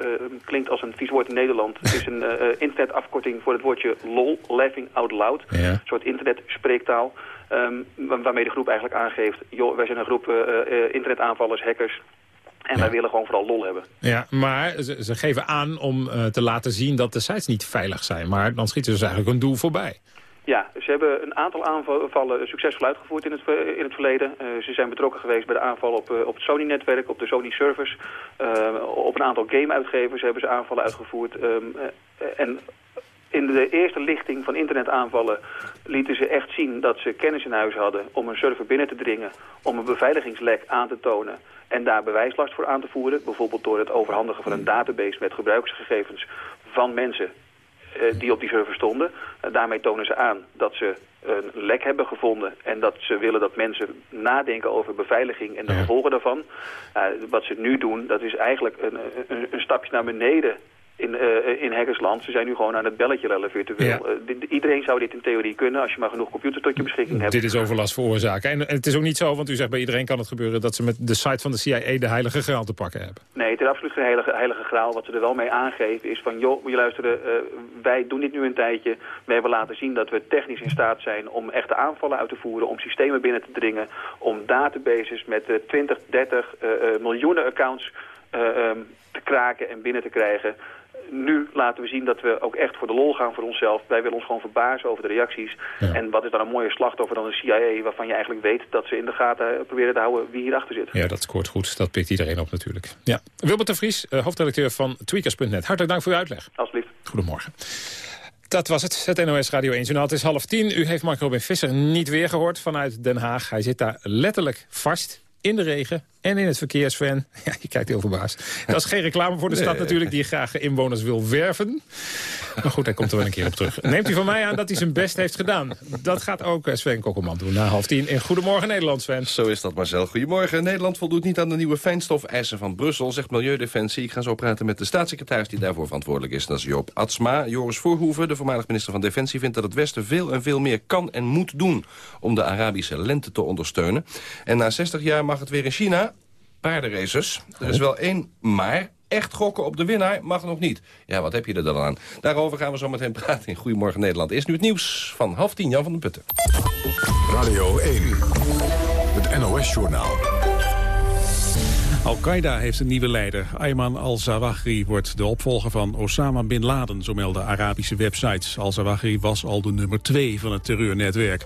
klinkt als een vies woord in Nederland. Het is een internetafkorting voor het woordje LOL, Laughing Out Loud. Ja. Een soort internetspreektaal. Um, waarmee de groep eigenlijk aangeeft... joh, wij zijn een groep internetaanvallers, hackers... En ja. wij willen gewoon vooral lol hebben. Ja, maar ze, ze geven aan om uh, te laten zien dat de sites niet veilig zijn. Maar dan schieten ze dus eigenlijk een doel voorbij. Ja, ze hebben een aantal aanvallen succesvol uitgevoerd in het, in het verleden. Uh, ze zijn betrokken geweest bij de aanval op, uh, op het Sony-netwerk, op de Sony-servers. Op een aantal game-uitgevers hebben ze aanvallen uitgevoerd. Um, en in de eerste lichting van internetaanvallen lieten ze echt zien dat ze kennis in huis hadden om een server binnen te dringen, om een beveiligingslek aan te tonen en daar bewijslast voor aan te voeren. Bijvoorbeeld door het overhandigen van een database met gebruikersgegevens van mensen die op die server stonden. daarmee tonen ze aan dat ze een lek hebben gevonden en dat ze willen dat mensen nadenken over beveiliging en de gevolgen daarvan. wat ze nu doen, dat is eigenlijk een, een, een stapje naar beneden in, uh, in hackersland. Ze zijn nu gewoon aan het belletje rellen virtueel. Uh, iedereen zou dit in theorie kunnen als je maar genoeg computers tot je beschikking hebt. Dit is overlast veroorzaken. En, en het is ook niet zo, want u zegt bij iedereen kan het gebeuren... dat ze met de site van de CIA de heilige graal te pakken hebben. Nee, het is absoluut geen heilige, heilige graal. Wat ze er wel mee aangeven is van... joh, je luisteren, uh, wij doen dit nu een tijdje. We hebben laten zien dat we technisch in staat zijn... om echte aanvallen uit te voeren, om systemen binnen te dringen... om databases met 20, 30 miljoenen accounts... Um, te kraken en binnen te krijgen nu laten we zien dat we ook echt voor de lol gaan voor onszelf. Wij willen ons gewoon verbazen over de reacties. En wat is dan een mooie slachtoffer dan de CIA... waarvan je eigenlijk weet dat ze in de gaten proberen te houden wie hierachter zit. Ja, dat scoort goed. Dat pikt iedereen op natuurlijk. Ja. Wilbert de Vries, uh, hoofdredacteur van Tweakers.net. Hartelijk dank voor uw uitleg. Alsjeblieft. Goedemorgen. Dat was het, het NOS Radio 1 Journaal. Het is half tien. U heeft Mark Robin Visser niet weer gehoord vanuit Den Haag. Hij zit daar letterlijk vast in de regen en in het verkeer, Sven. Ja, je kijkt heel verbaasd. Dat is geen reclame voor de stad natuurlijk, die graag inwoners wil werven. Maar goed, hij komt er wel een keer op terug. Neemt u van mij aan dat hij zijn best heeft gedaan. Dat gaat ook eh, Sven Kokkelman doen na half tien in Goedemorgen Nederland, Sven. Zo is dat, Marcel. Goedemorgen. Nederland voldoet niet aan de nieuwe fijnstofeisen van Brussel, zegt Milieudefensie. Ik ga zo praten met de staatssecretaris die daarvoor verantwoordelijk is. Dat is Joop Atsma. Joris Voorhoeven, de voormalig minister van Defensie, vindt dat het Westen veel en veel meer kan en moet doen om de Arabische lente te ondersteunen. En na 60 jaar mag het weer in China paardenraces. Er is wel één maar. Echt gokken op de winnaar mag nog niet. Ja, wat heb je er dan aan? Daarover gaan we zo meteen praten in Goedemorgen Nederland. Is nu het nieuws van half tien, Jan van den Putten. Radio 1, het NOS-journaal. Al-Qaeda heeft een nieuwe leider. Ayman al-Zawahri wordt de opvolger van Osama Bin Laden, zo melden Arabische websites. Al-Zawahri was al de nummer twee van het terreurnetwerk.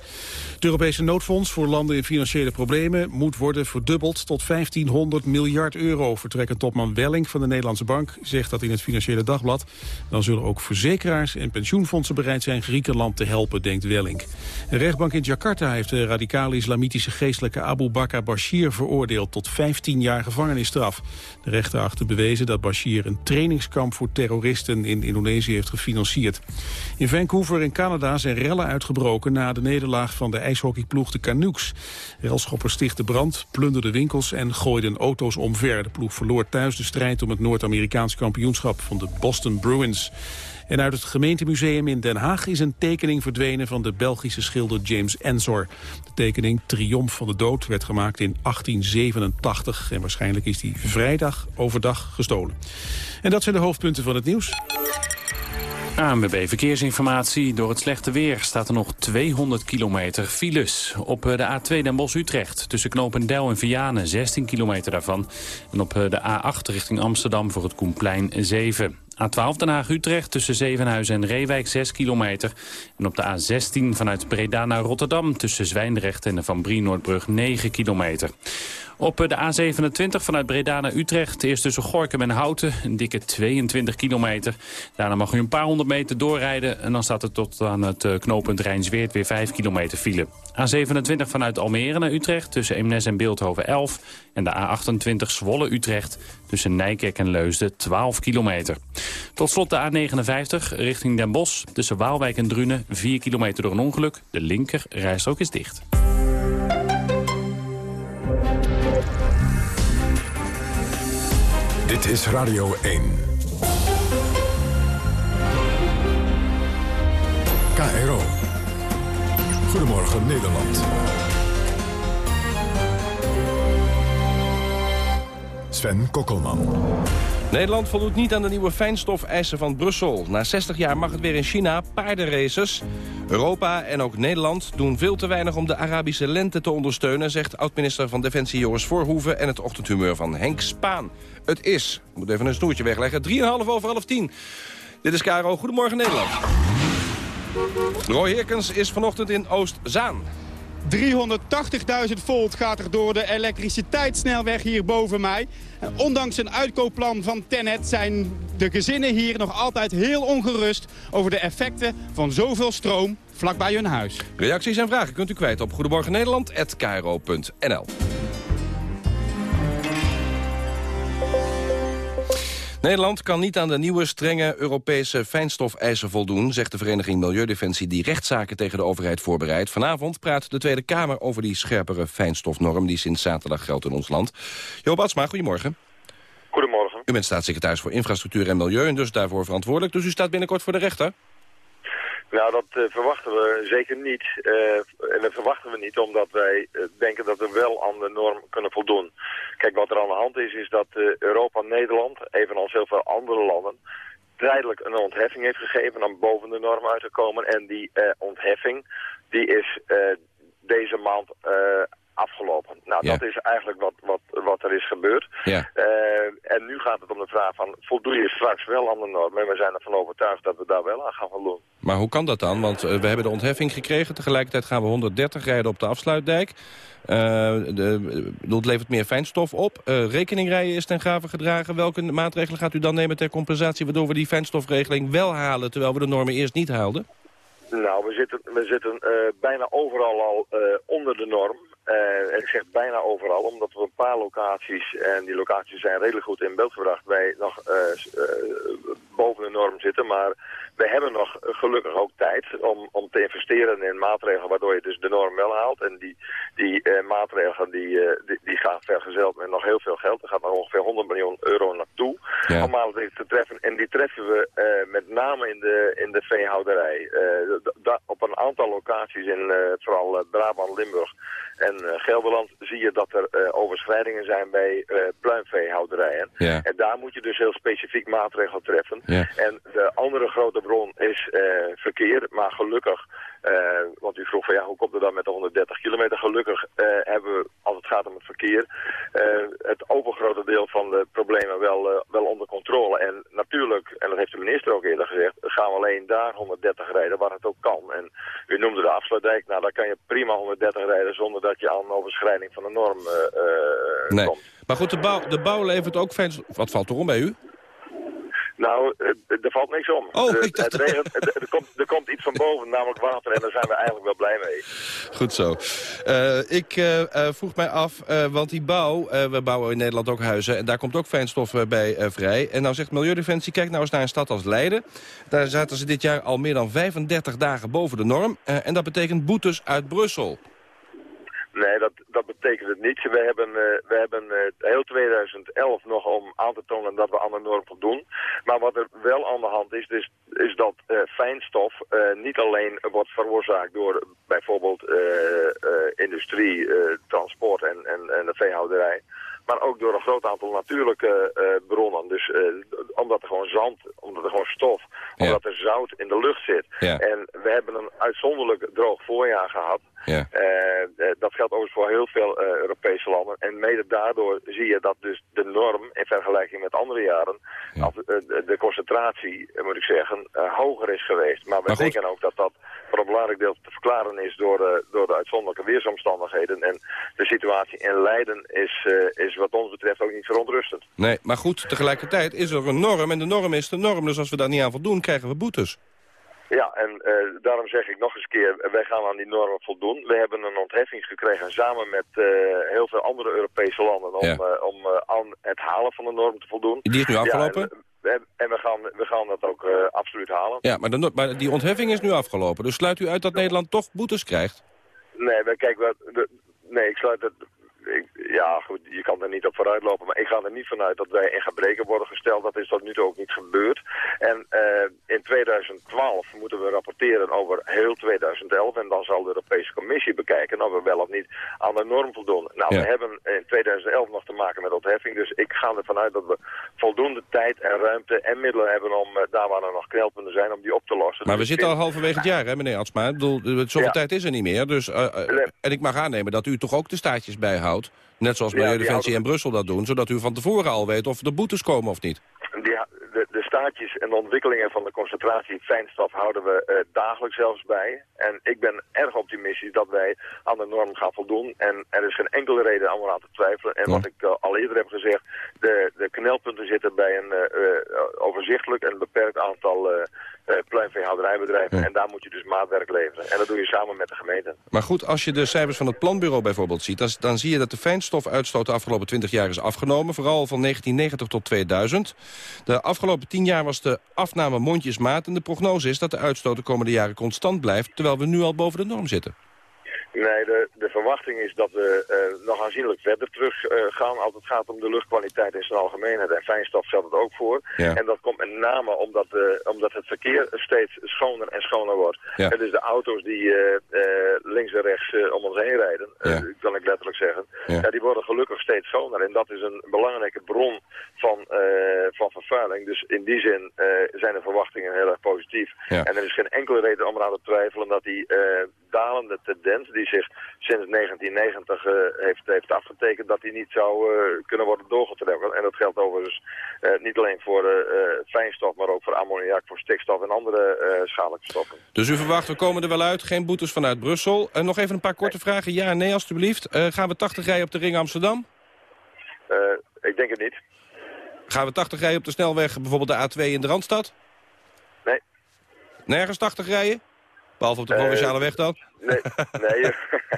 Het Europese noodfonds voor landen in financiële problemen moet worden verdubbeld tot 1500 miljard euro. Vertrekkend topman Welling van de Nederlandse Bank zegt dat in het Financiële Dagblad. Dan zullen ook verzekeraars en pensioenfondsen bereid zijn Griekenland te helpen, denkt Welling. Een rechtbank in Jakarta heeft de radicale islamitische geestelijke Abu Bakr Bashir veroordeeld tot 15 jaar gevangenisstraf. De rechter achter bewezen dat Bashir een trainingskamp voor terroristen in Indonesië heeft gefinancierd. In Vancouver in Canada zijn rellen uitgebroken na de nederlaag van de ijshockeyploeg de Canucks. Relschoppers stichtten brand, plunderden winkels en gooiden auto's omver. De ploeg verloor thuis de strijd om het Noord-Amerikaans kampioenschap van de Boston Bruins. En uit het gemeentemuseum in Den Haag is een tekening verdwenen van de Belgische schilder James Ensor. De tekening Triomf van de Dood werd gemaakt in 1887 en waarschijnlijk is die vrijdag overdag gestolen. En dat zijn de hoofdpunten van het nieuws. ANWB Verkeersinformatie. Door het slechte weer staat er nog 200 kilometer files. Op eh, de A2 Den Bosch-Utrecht tussen Knopendel en Vianen 16 kilometer daarvan. En op eh, de A8 richting Amsterdam voor het Koenplein 7. A12 Den Haag-Utrecht tussen Zevenhuizen en Reewijk 6 kilometer. En op de A16 vanuit Breda naar Rotterdam tussen Zwijndrecht en de Van Brie-Noordbrug 9 kilometer. Op de A27 vanuit Breda naar Utrecht. Eerst tussen Gorkum en Houten, een dikke 22 kilometer. Daarna mag u een paar honderd meter doorrijden... en dan staat er tot aan het eh, knooppunt Rijnsweert weer 5 kilometer file. A27 vanuit Almere naar Utrecht tussen Eemnes en Beeldhoven 11... en de A28 Zwolle-Utrecht tussen Nijkerk en Leusden 12 kilometer. Tot slot de A59 richting Den Bosch tussen Waalwijk en Drunen 4 kilometer door een ongeluk. De linker rijstrook is dicht. Dit is Radio 1. KRO. Goedemorgen Nederland. Sven Kokkelman. Nederland voldoet niet aan de nieuwe fijnstofeisen van Brussel. Na 60 jaar mag het weer in China, paardenraces. Europa en ook Nederland doen veel te weinig om de Arabische lente te ondersteunen... zegt oud-minister van Defensie Joris Voorhoeven en het ochtendhumeur van Henk Spaan. Het is, ik moet even een snoertje wegleggen, 3,5 over half 10. Dit is Caro, Goedemorgen Nederland. Roy Heerkens is vanochtend in Oostzaan. 380.000 volt gaat er door de elektriciteitssnelweg hier boven mij. ondanks een uitkoopplan van Tenet zijn de gezinnen hier nog altijd heel ongerust... over de effecten van zoveel stroom vlakbij hun huis. Reacties en vragen kunt u kwijt op goedemorgennederland.nl. Nederland kan niet aan de nieuwe strenge Europese fijnstofeisen voldoen... zegt de vereniging Milieudefensie die rechtszaken tegen de overheid voorbereidt. Vanavond praat de Tweede Kamer over die scherpere fijnstofnorm... die sinds zaterdag geldt in ons land. Joop Atsma, goedemorgen. Goedemorgen. U bent staatssecretaris voor Infrastructuur en Milieu... en dus daarvoor verantwoordelijk. Dus u staat binnenkort voor de rechter? Nou, dat uh, verwachten we zeker niet. Uh, en dat verwachten we niet omdat wij uh, denken dat we wel aan de norm kunnen voldoen. Kijk, wat er aan de hand is, is dat Europa Nederland, evenals heel veel andere landen, tijdelijk een ontheffing heeft gegeven om boven de norm uit te komen. En die ontheffing, die is deze maand afgelopen. Nou, dat is eigenlijk wat, wat, wat er is gebeurd. Ja. Uh, en nu gaat het om de vraag van, voldoe je straks wel aan de norm? En we zijn ervan overtuigd dat we daar wel aan gaan voldoen. Maar hoe kan dat dan? Want uh, we hebben de ontheffing gekregen. Tegelijkertijd gaan we 130 rijden op de afsluitdijk. Uh, de, dat levert meer fijnstof op. rekeningrijden is ten gave gedragen. Welke maatregelen gaat u dan nemen ter compensatie... waardoor we die fijnstofregeling wel halen... terwijl we de normen eerst niet haalden? Nou, we zitten, we zitten bijna overal al onder de norm. Uh, ik zeg bijna overal, omdat we een paar locaties, en die locaties zijn redelijk goed in beeld gebracht, wij nog uh, uh, boven de norm zitten. Maar we hebben nog gelukkig ook tijd om, om te investeren in maatregelen waardoor je dus de norm wel haalt. En die, die maatregelen die, die, die, gaan vergezeld met nog heel veel geld. Er gaat nog ongeveer 100 miljoen euro naartoe ja. om maatregelen te treffen. En die treffen we met name in de, in de veehouderij. op een aantal locaties in vooral Brabant, Limburg en uh, Gelderland zie je dat er uh, overschrijdingen zijn bij uh, pluimveehouderijen. Ja. En daar moet je dus heel specifiek maatregelen treffen. Ja. En de andere grote bron is verkeer, maar gelukkig, want u vroeg van ja, hoe komt het dan met de 130 kilometer? Gelukkig hebben we, als het gaat om het verkeer, het overgrote deel van de problemen wel, wel onder controle. En natuurlijk, en dat heeft de minister ook eerder gezegd, gaan we alleen daar 130 rijden waar het ook kan. En u noemde de afsluitdijk, nou daar kan je prima 130 rijden zonder dat je aan overschrijding van de norm nee. komt. Maar goed, de bouw, de bouw levert ook fijn... Wat valt erom bij u? Nou, er valt niks om. Oh, de, ik dacht... het regent, er, komt, er komt iets van boven, namelijk water, en daar zijn we eigenlijk wel blij mee. Goed zo. Uh, ik uh, uh, vroeg mij af, want die bouw, we bouwen in Nederland ook huizen... en daar komt ook fijnstof bij vrij. En nou zegt Milieudefensie, kijk nou eens naar een stad als Leiden. Daar zaten ze dit jaar al meer dan 35 dagen boven de norm. en dat betekent boetes uit Brussel. Nee, dat, dat betekent het niet. We hebben, uh, we hebben uh, heel 2011 nog om aan te tonen dat we aan de norm voldoen. Maar wat er wel aan de hand is, is, is dat uh, fijnstof niet alleen wordt veroorzaakt door bijvoorbeeld industrie, transport en, en, en de veehouderij. Maar ook door een groot aantal natuurlijke uh, bronnen. Dus uh, omdat er gewoon zand, omdat er gewoon stof, ja. omdat er zout in de lucht zit. Ja. En we hebben een uitzonderlijk droog voorjaar gehad. Ja. Uh, dat geldt overigens voor heel veel Europese landen. En mede daardoor zie je dat dus de norm in vergelijking met andere jaren, Ja. de, de, concentratie, moet ik zeggen, hoger is geweest. Maar we Maar denken ook dat dat voor een belangrijk deel te verklaren is door, door de uitzonderlijke weersomstandigheden. En de situatie in Leiden is, is wat ons betreft ook niet verontrustend. Nee, maar goed, tegelijkertijd is er een norm en de norm is de norm. Dus als we daar niet aan voldoen, krijgen we boetes. En uh, daarom zeg ik nog eens keer, wij gaan aan die normen voldoen. We hebben een ontheffing gekregen samen met uh, heel veel andere Europese landen om, Ja. uh, om aan het halen van de norm te voldoen. Die is nu afgelopen? Ja, en, we, en we, gaan, we gaan dat ook absoluut halen. Ja, maar, maar die ontheffing is nu afgelopen. Dus sluit u uit dat Nederland toch boetes krijgt? Nee, we, kijk, de, nee, ik sluit het... Ik, ja, goed, je kan er niet op vooruit lopen, maar ik ga er niet vanuit dat wij in gebreken worden gesteld. Dat is tot nu toe ook niet gebeurd. En uh, in 2012 moeten we rapporteren over heel 2011 en dan zal de Europese Commissie bekijken of we wel of niet aan de norm voldoen. Nou, Ja. we hebben in 2011 nog te maken met ontheffing, dus ik ga ervan uit dat we voldoende tijd en ruimte en middelen hebben om uh, daar waar er nog knelpunten zijn, om die op te lossen. Maar we Dus zitten al halverwege het jaar, hè, meneer Atsma? Ik bedoel, eh, zoveel Ja. tijd is er niet meer. Dus, uh. En ik mag aannemen dat u toch ook de staatjes bijhoudt. Net zoals Ja, Milieudefensie houden en Brussel dat doen. Zodat u van tevoren al weet of er boetes komen of niet. De, de staatjes en de ontwikkelingen van de concentratie fijnstof houden we eh, dagelijks zelfs bij. En ik ben erg optimistisch dat wij aan de norm gaan voldoen. En er is geen enkele reden om eraan te twijfelen. En Ja. wat ik eh, al eerder heb gezegd, de, de knelpunten zitten bij een eh, overzichtelijk en beperkt aantal uh, pluimveehouderijbedrijven. En daar moet je dus maatwerk leveren. En dat doe je samen met de gemeente. Maar goed, als je de cijfers van het planbureau bijvoorbeeld ziet... dan, dan zie je dat de fijnstofuitstoot de afgelopen 20 jaar is afgenomen. Vooral van 1990 tot 2000. De afgelopen 10 jaar was de afname mondjesmaat. En de prognose is dat de uitstoot de komende jaren constant blijft... terwijl we nu al boven de norm zitten. Nee, de, de verwachting is dat we uh, nog aanzienlijk verder terug uh, gaan als het gaat om de luchtkwaliteit in zijn algemeenheid. En fijnstof stelt het ook voor. Ja. En dat komt met name omdat, uh, omdat het verkeer steeds schoner en schoner wordt. Ja. En dus de auto's die links en rechts om ons heen rijden, Ja. kan ik letterlijk zeggen, Ja. die worden gelukkig steeds schoner. En dat is een belangrijke bron van, van vervuiling. Dus in die zin zijn de verwachtingen heel erg positief. En er is geen enkele reden om eraan te twijfelen dat die dalende tendens die zich sinds 1990 uh, heeft, heeft afgetekend, dat die niet zou uh, kunnen worden doorgetrokken. En dat geldt overigens uh, niet alleen voor fijnstof, maar ook voor ammoniak, voor stikstof en andere schadelijke stoffen. Dus u verwacht, we komen er wel uit, geen boetes vanuit Brussel. En nog even een paar korte vragen. Ja en nee, alstublieft. gaan we 80 rijden op de ring Amsterdam? ik denk het niet. Gaan we 80 rijden op de snelweg, bijvoorbeeld de A2 in de Randstad? Nee. Nergens 80 rijden? Behalve op de provinciale weg dan? Nee, nee,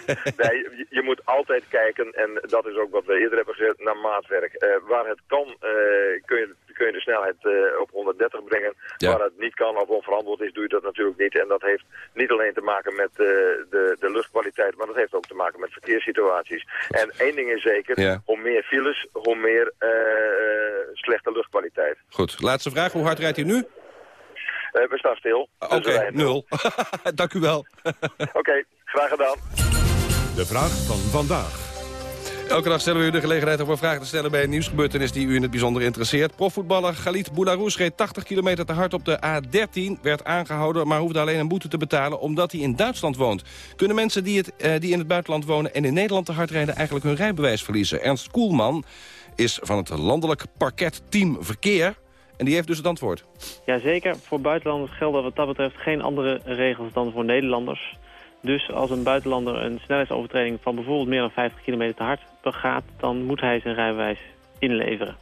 je, nee je, moet altijd kijken, en dat is ook wat we eerder hebben gezegd, naar maatwerk. Uh, waar het kan, uh, kun, je, kun je de snelheid op 130 brengen. Ja. Waar het niet kan of onverantwoord is, doe je dat natuurlijk niet. En dat heeft niet alleen te maken met de, de luchtkwaliteit, maar dat heeft ook te maken met verkeerssituaties. En één ding is zeker, Ja. hoe meer files, hoe meer slechte luchtkwaliteit. Goed, laatste vraag. Hoe hard rijdt u nu? Uh, we staan stil. Oké, dus nul. Dank u wel. Oké, okay, graag gedaan. De vraag van vandaag. Elke dag stellen we u de gelegenheid om een vraag te stellen bij een nieuwsgebeurtenis die u in het bijzonder interesseert. Profvoetballer Galit Boularus reed 80 kilometer te hard op de A13, werd aangehouden, maar hoefde alleen een boete te betalen omdat hij in Duitsland woont. Kunnen mensen die, het, uh, die in het buitenland wonen en in Nederland te hard rijden eigenlijk hun rijbewijs verliezen? Ernst Koelman is van het landelijk parketteam Verkeer. En die heeft dus het antwoord. Jazeker, voor buitenlanders gelden wat dat betreft geen andere regels dan voor Nederlanders. Dus als een buitenlander een snelheidsovertreding van bijvoorbeeld meer dan 50 km te hard begaat... dan moet hij zijn rijbewijs inleveren.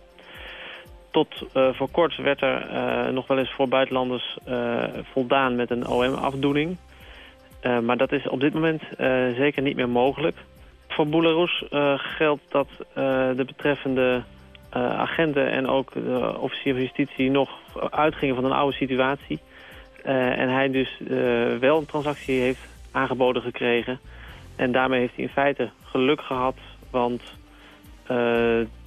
Tot uh, voor kort werd er uh, nog wel eens voor buitenlanders uh, voldaan met een OM-afdoening. maar dat is op dit moment zeker niet meer mogelijk. Voor Belarus geldt dat de betreffende agenten en ook de officier van justitie nog uitgingen van een oude situatie. Uh, en hij dus uh, wel een transactie heeft aangeboden gekregen. En daarmee heeft hij in feite geluk gehad, want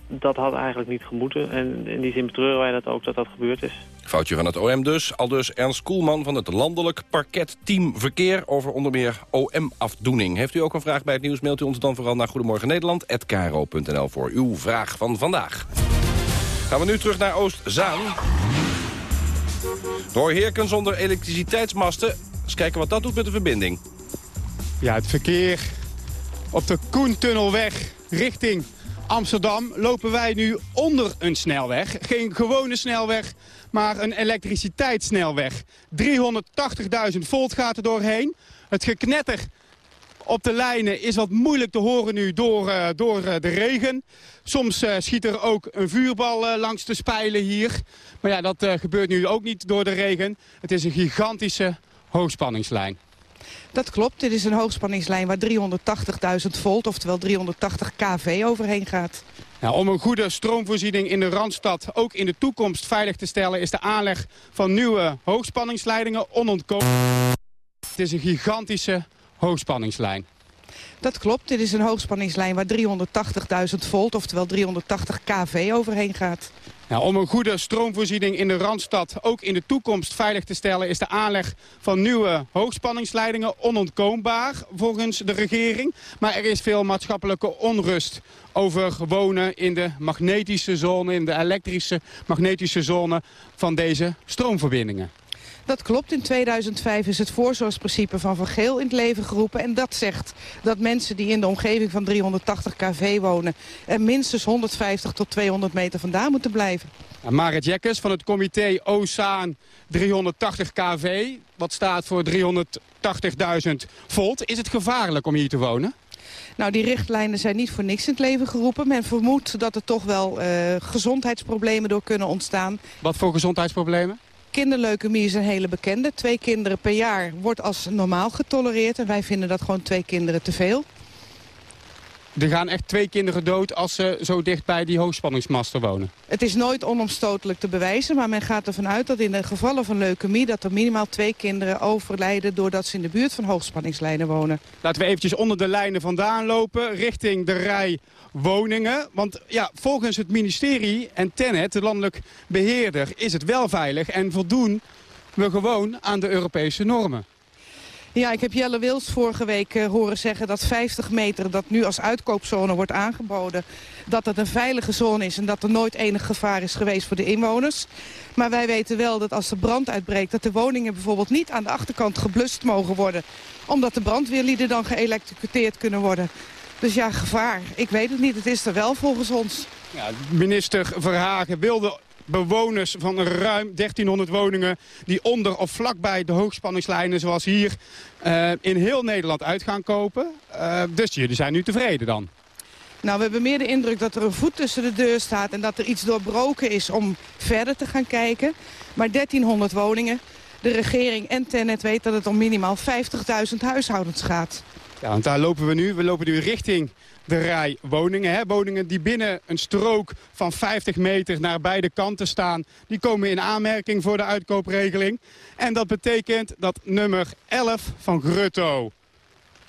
dat had eigenlijk niet gemoeten. En in die zin betreuren wij dat ook dat dat gebeurd is. Foutje van het OM dus. Al dus Ernst Koelman van het landelijk parketteam Verkeer... over onder meer OM-afdoening. Heeft u ook een vraag bij het nieuws, mailt u ons dan vooral naar Goedemorgen Nederland@kro.nl voor uw vraag van vandaag. Gaan we nu terug naar Oost-Zaan. Door Heerken zonder elektriciteitsmasten. Eens kijken wat dat doet met de verbinding. Ja, het verkeer op de Koentunnelweg richting Amsterdam lopen wij nu onder een snelweg. Geen gewone snelweg, maar een elektriciteitssnelweg. 380.000 volt gaat er doorheen. Het geknetter op de lijnen is wat moeilijk te horen nu door, uh, door uh, de regen. Soms uh, schiet er ook een vuurbal langs de spijlen hier. Maar ja, dat gebeurt nu ook niet door de regen. Het is een gigantische hoogspanningslijn. Dat klopt. Dit is een hoogspanningslijn waar 380.000 volt, oftewel 380 kV overheen gaat. Ja, om een goede stroomvoorziening in de Randstad ook in de toekomst veilig te stellen... is de aanleg van nieuwe hoogspanningsleidingen onontkoombaar. Het is een gigantische hoogspanningslijn. Dat klopt. Dit is een hoogspanningslijn waar 380.000 volt, oftewel 380 kV overheen gaat. Ja, om een goede stroomvoorziening in de Randstad ook in de toekomst veilig te stellen... is de aanleg van nieuwe hoogspanningsleidingen onontkoombaar volgens de regering. Maar er is veel maatschappelijke onrust over wonen in de magnetische zone... in de elektrische magnetische zone van deze stroomverbindingen. Dat klopt. In 2005 is het voorzorgsprincipe van Van Geel in het leven geroepen. En dat zegt dat mensen die in de omgeving van 380 kV wonen... er minstens 150 tot 200 meter vandaan moeten blijven. Marit Jekkers van het comité OSAAN 380 kV. Wat staat voor 380.000 volt. Is het gevaarlijk om hier te wonen? Nou, die richtlijnen zijn niet voor niks in het leven geroepen. Men vermoedt dat er toch wel uh, gezondheidsproblemen door kunnen ontstaan. Wat voor gezondheidsproblemen? Kinderleukemie is een hele bekende. Twee kinderen per jaar wordt als normaal getolereerd. En wij vinden dat gewoon twee kinderen te veel. Er gaan echt twee kinderen dood als ze zo dicht bij die hoogspanningsmasten wonen. Het is nooit onomstotelijk te bewijzen, maar men gaat ervan uit dat in de gevallen van leukemie... dat er minimaal twee kinderen overlijden doordat ze in de buurt van hoogspanningslijnen wonen. Laten we eventjes onder de lijnen vandaan lopen, richting de rij woningen. Want ja, volgens het ministerie en Tenet, de landelijk beheerder, is het wel veilig... en voldoen we gewoon aan de Europese normen. Ja, ik heb Jelle Wils vorige week uh, horen zeggen dat 50 meter... dat nu als uitkoopzone wordt aangeboden... dat het een veilige zone is en dat er nooit enig gevaar is geweest voor de inwoners. Maar wij weten wel dat als er brand uitbreekt... dat de woningen bijvoorbeeld niet aan de achterkant geblust mogen worden. Omdat de brandweerlieden dan geëlektrocuteerd kunnen worden. Dus ja, gevaar. Ik weet het niet. Het is er wel volgens ons. Ja, minister Verhagen wilde bewoners van ruim 1300 woningen... die onder of vlakbij de hoogspanningslijnen zoals hier uh, in heel Nederland uit gaan kopen. Uh, dus jullie zijn nu tevreden dan? Nou, we hebben meer de indruk dat er een voet tussen de deur staat... en dat er iets doorbroken is om verder te gaan kijken. Maar 1300 woningen. De regering en Tenet weet dat het om minimaal 50.000 huishoudens gaat. Ja, want daar lopen we nu. We lopen nu richting de rij woningen. Hè? Woningen die binnen een strook van 50 meter naar beide kanten staan... die komen in aanmerking voor de uitkoopregeling. En dat betekent dat nummer 11 van Grutto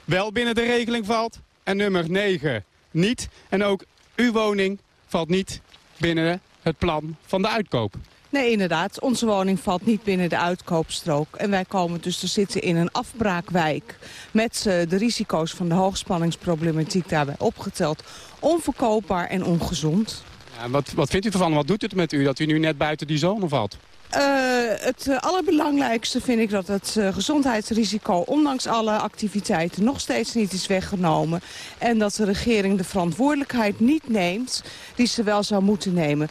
wel binnen de regeling valt... en nummer 9 niet. En ook uw woning valt niet binnen het plan van de uitkoop. Nee, inderdaad. Onze woning valt niet binnen de uitkoopstrook. En wij komen dus te zitten in een afbraakwijk... met uh, de risico's van de hoogspanningsproblematiek daarbij opgeteld. Onverkoopbaar en ongezond. Ja, wat, wat vindt u ervan? Wat doet het met u dat u nu net buiten die zone valt? Uh, het uh, allerbelangrijkste vind ik dat het uh, gezondheidsrisico... ondanks alle activiteiten nog steeds niet is weggenomen. En dat de regering de verantwoordelijkheid niet neemt... die ze wel zou moeten nemen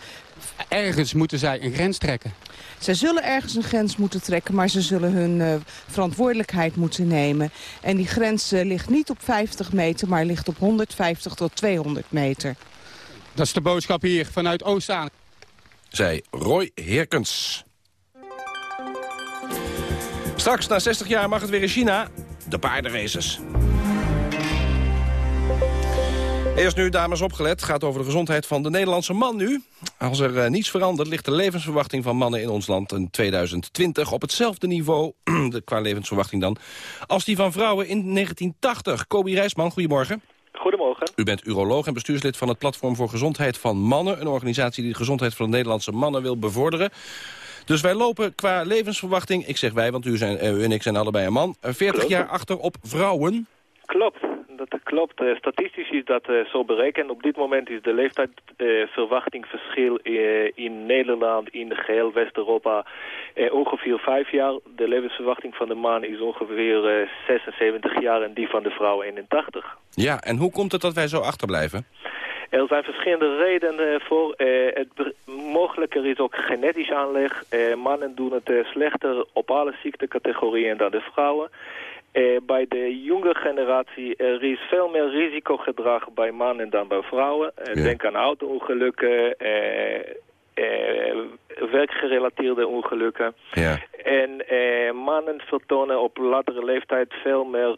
ergens moeten zij een grens trekken. Zij zullen ergens een grens moeten trekken, maar ze zullen hun uh, verantwoordelijkheid moeten nemen. En die grens uh, ligt niet op 50 meter, maar ligt op 150 tot 200 meter. Dat is de boodschap hier vanuit Oostzaan. Zij Roy Herkens. Straks, na 60 jaar, mag het weer in China. De paardenraces. Eerst nu, dames, opgelet. Het gaat over de gezondheid van de Nederlandse man nu. Als er uh, niets verandert, ligt de levensverwachting van mannen in ons land in 2020 op hetzelfde niveau, qua levensverwachting dan, als die van vrouwen in 1980. Kobi Rijsman, goedemorgen. Goedemorgen. U bent uroloog en bestuurslid van het Platform voor Gezondheid van Mannen. Een organisatie die de gezondheid van de Nederlandse mannen wil bevorderen. Dus wij lopen qua levensverwachting, ik zeg wij, want u, zijn, u en ik zijn allebei een man, 40 Klopt. jaar achter op vrouwen. Klopt dat klopt. Uh, statistisch is dat uh, zo berekend. Op dit moment is de leeftijdsverwachtingverschil uh, in Nederland, in geheel West-Europa, ongeveer vijf jaar. De levensverwachting van de man is ongeveer 76 jaar en die van de vrouw 81. Ja, en hoe komt het dat wij zo achterblijven? Er zijn verschillende redenen voor. Uh, het mogelijker is ook genetisch aanleg. Uh, mannen doen het uh, slechter op alle ziektecategorieën dan de vrouwen. Uh, bij de jonge generatie er is veel meer risicogedrag bij mannen dan bij vrouwen. Uh, ja. Denk aan auto-ongelukken, uh, werkgerelateerde ongelukken. Ja. En mannen vertonen op latere leeftijd veel meer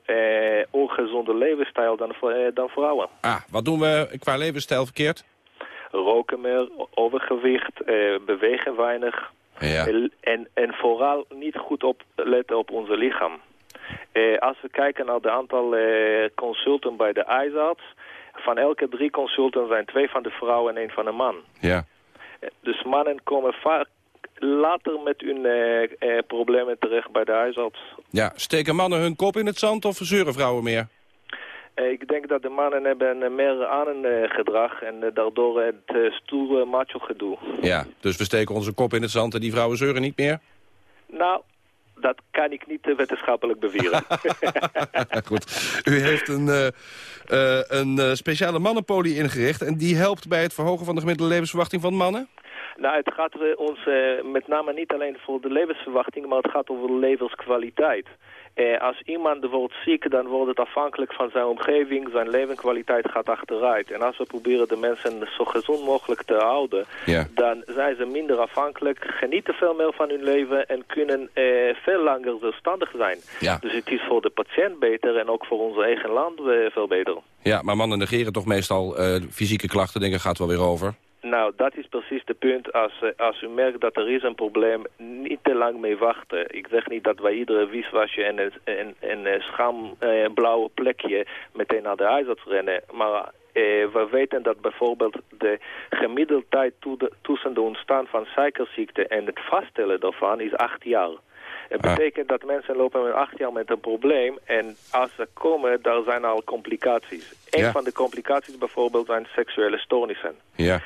ongezonde levensstijl dan, dan vrouwen. Ah, wat doen we qua levensstijl verkeerd? Roken meer, overgewicht, bewegen weinig. Ja. En, en vooral niet goed op letten op onze lichaam. Uh, als we kijken naar het aantal uh, consulten bij de ijsarts... van elke drie consulten zijn twee van de vrouw en één van de man. Ja. Uh, dus mannen komen vaak later met hun problemen terecht bij de ijsarts. Ja, steken mannen hun kop in het zand of zeuren vrouwen meer? Ik denk dat de mannen hebben meer gedrag en daardoor het stoere macho gedoe. Ja, dus we steken onze kop in het zand en die vrouwen zeuren niet meer? Nou, dat kan ik niet wetenschappelijk beweren. Goed. U heeft een, uh, uh, een speciale mannenpolie ingericht... en die helpt bij het verhogen van de gemiddelde levensverwachting van mannen? Nou, het gaat ons met name niet alleen voor de levensverwachting... maar het gaat over de levenskwaliteit. Eh, als iemand wordt ziek, dan wordt het afhankelijk van zijn omgeving. Zijn levenskwaliteit gaat achteruit. En als we proberen de mensen zo gezond mogelijk te houden... Ja. dan zijn ze minder afhankelijk, genieten veel meer van hun leven... en kunnen eh, veel langer zelfstandig zijn. Ja. Dus het is voor de patiënt beter en ook voor ons eigen land eh, veel beter. Ja, maar mannen negeren toch meestal eh, fysieke klachten. Denken, gaat wel weer over. Nou, dat is precies de punt. Als, eh, als u merkt dat er is een probleem, niet te lang mee wachten. Ik zeg niet dat wij iedere wieswasje en een, en, en een schaam, eh, blauwe plekje meteen naar de huisarts rennen. Maar eh, we weten dat bijvoorbeeld de gemiddelde tijd tussen de ontstaan van suikerziekte en het vaststellen daarvan is acht jaar. Het betekent dat mensen lopen met acht jaar met een probleem en als ze komen, daar zijn al complicaties. Een Ja. van de complicaties bijvoorbeeld zijn seksuele stoornissen Ja.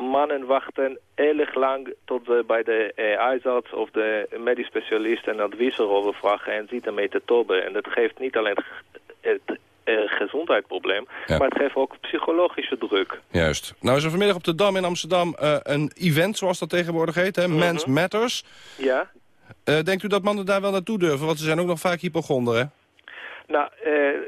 Mannen wachten heel erg lang tot ze bij de huisarts of de medisch specialist een advies erover vragen en zitten mee te tobben. En dat geeft niet alleen het eh, gezondheidsprobleem, Ja. maar het geeft ook psychologische druk. Juist. Nou is er vanmiddag op de Dam in Amsterdam eh, een event, zoals dat tegenwoordig heet. Hè? Men's Matters. Ja? Denkt u dat mannen daar wel naartoe durven? Want ze zijn ook nog vaak hypochonder, hè? Nou, eh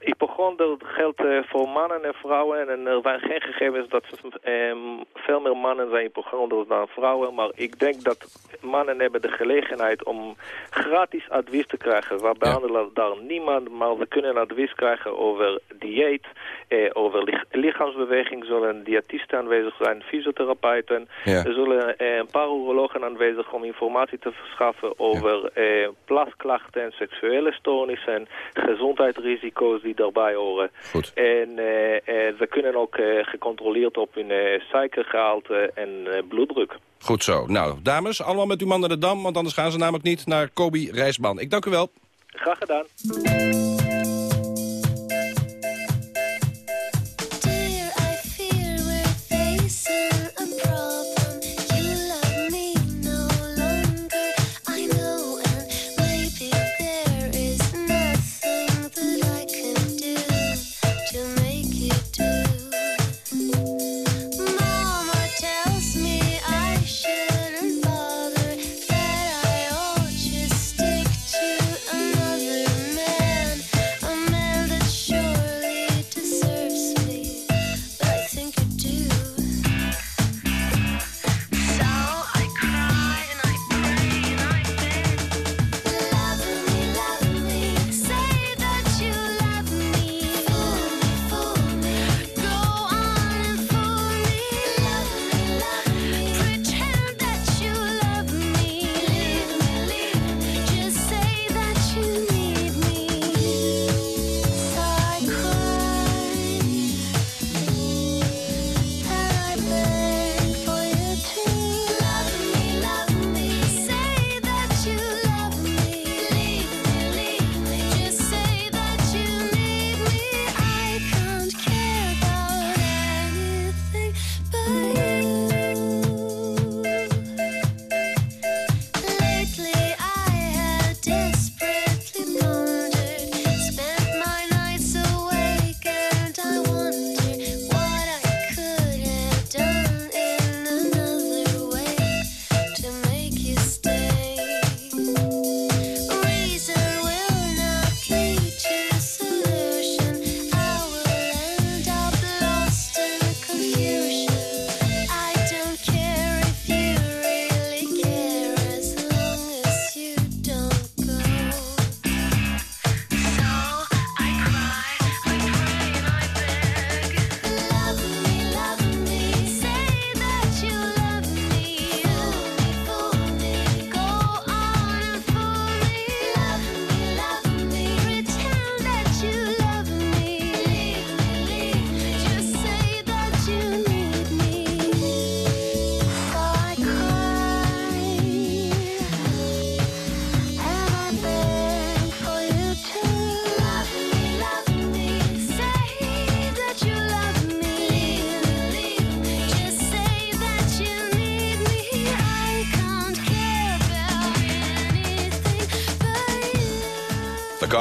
hypochonder geldt eh, voor mannen en vrouwen. En er zijn geen gegevens dat ehm, veel meer mannen zijn hypochonders dan vrouwen. Maar ik denk dat mannen hebben de gelegenheid om gratis advies te krijgen. We behandelen daar niemand, maar we kunnen advies krijgen over dieet, eh, over lich- lichaamsbeweging. Zullen diëtisten aanwezig zijn, fysiotherapeuten. Ja. Er zullen eh, een paar urologen aanwezig om informatie te verschaffen over eh, plasklachten en seksuele stoornissen, gezondheidsrisico's die daarbij horen. Goed. En eh, eh, ze kunnen ook eh, gecontroleerd op hun eh, suikergehalte en eh, bloeddruk. Goed zo. Nou, dames, allemaal met uw man naar de Dam, want anders gaan ze namelijk niet naar Kobi Rijsman. Ik dank u wel. Graag gedaan.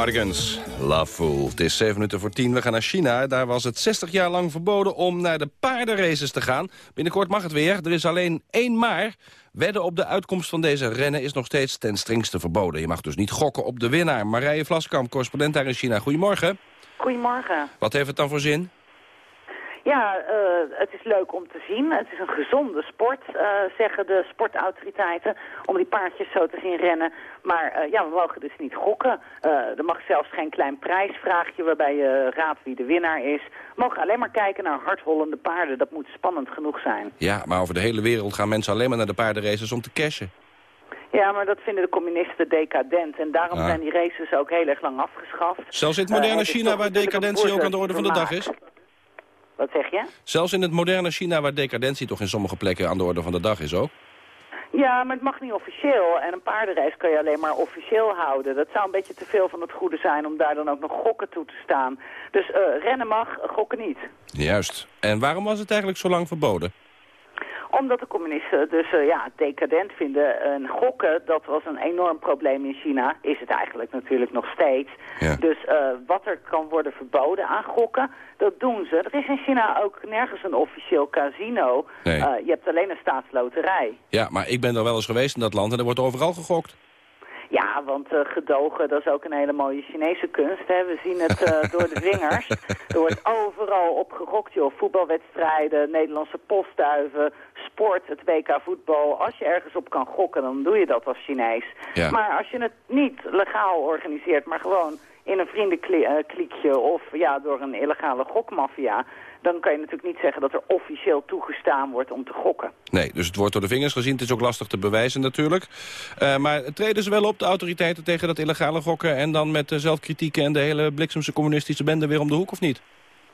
Cardigans, Love Fool. Het is 7 minuten voor 10. We gaan naar China. Daar was het 60 jaar lang verboden om naar de paardenraces te gaan. Binnenkort mag het weer. Er is alleen één maar. Wedden op de uitkomst van deze rennen is nog steeds ten strengste verboden. Je mag dus niet gokken op de winnaar. Marije Vlaskamp, correspondent daar in China. Goedemorgen. Goedemorgen. Wat heeft het dan voor zin? Ja, uh, het is leuk om te zien. Het is een gezonde sport, uh, zeggen de sportautoriteiten, om die paardjes zo te zien rennen. Maar uh, ja, we mogen dus niet gokken. er mag zelfs geen klein prijsvraagje waarbij je raadt wie de winnaar is. We mogen alleen maar kijken naar hardhollende paarden. Dat moet spannend genoeg zijn. Ja, maar over de hele wereld gaan mensen alleen maar naar de paardenraces om te cashen. Ja, maar dat vinden de communisten decadent. En daarom Ah. zijn die races ook heel erg lang afgeschaft. Zelfs in het moderne Eh, China, waar decadentie ook aan de orde van de dag is? Wat zeg je? Zelfs in het moderne China, waar decadentie toch in sommige plekken aan de orde van de dag is ook? Ja, maar het mag niet officieel. En een paardenrace kan je alleen maar officieel houden. Dat zou een beetje te veel van het goede zijn om daar dan ook nog gokken toe te staan. Dus eh, rennen mag, gokken niet. Juist. En waarom was het eigenlijk zo lang verboden? Omdat de communisten dus eh, ja, decadent vinden. En gokken, dat was een enorm probleem in China. Is het eigenlijk natuurlijk nog steeds. Ja. Dus eh, wat er kan worden verboden aan gokken, dat doen ze. Er is in China ook nergens een officieel casino. Nee. Eh, je hebt alleen een staatsloterij. Ja, maar ik ben er wel eens geweest in dat land en er wordt overal gegokt. Ja, want eh, gedogen, dat is ook een hele mooie Chinese kunst. Hè. We zien het eh, door de vingers. Er wordt overal op gegokt, joh. Voetbalwedstrijden, Nederlandse postduiven, sport, het WK voetbal. Als je ergens op kan gokken, dan doe je dat als Chinees. Ja. Maar als je het niet legaal organiseert, maar gewoon in een vriendenkliekje of ja, door een illegale gokmafia... dan kan je natuurlijk niet zeggen dat er officieel toegestaan wordt om te gokken. Nee, dus het wordt door de vingers gezien. Het is ook lastig te bewijzen natuurlijk. Eh, maar treden ze wel op, de autoriteiten, tegen dat illegale gokken... en dan met de zelfkritieken en de hele bliksemse communistische bende weer om de hoek, of niet?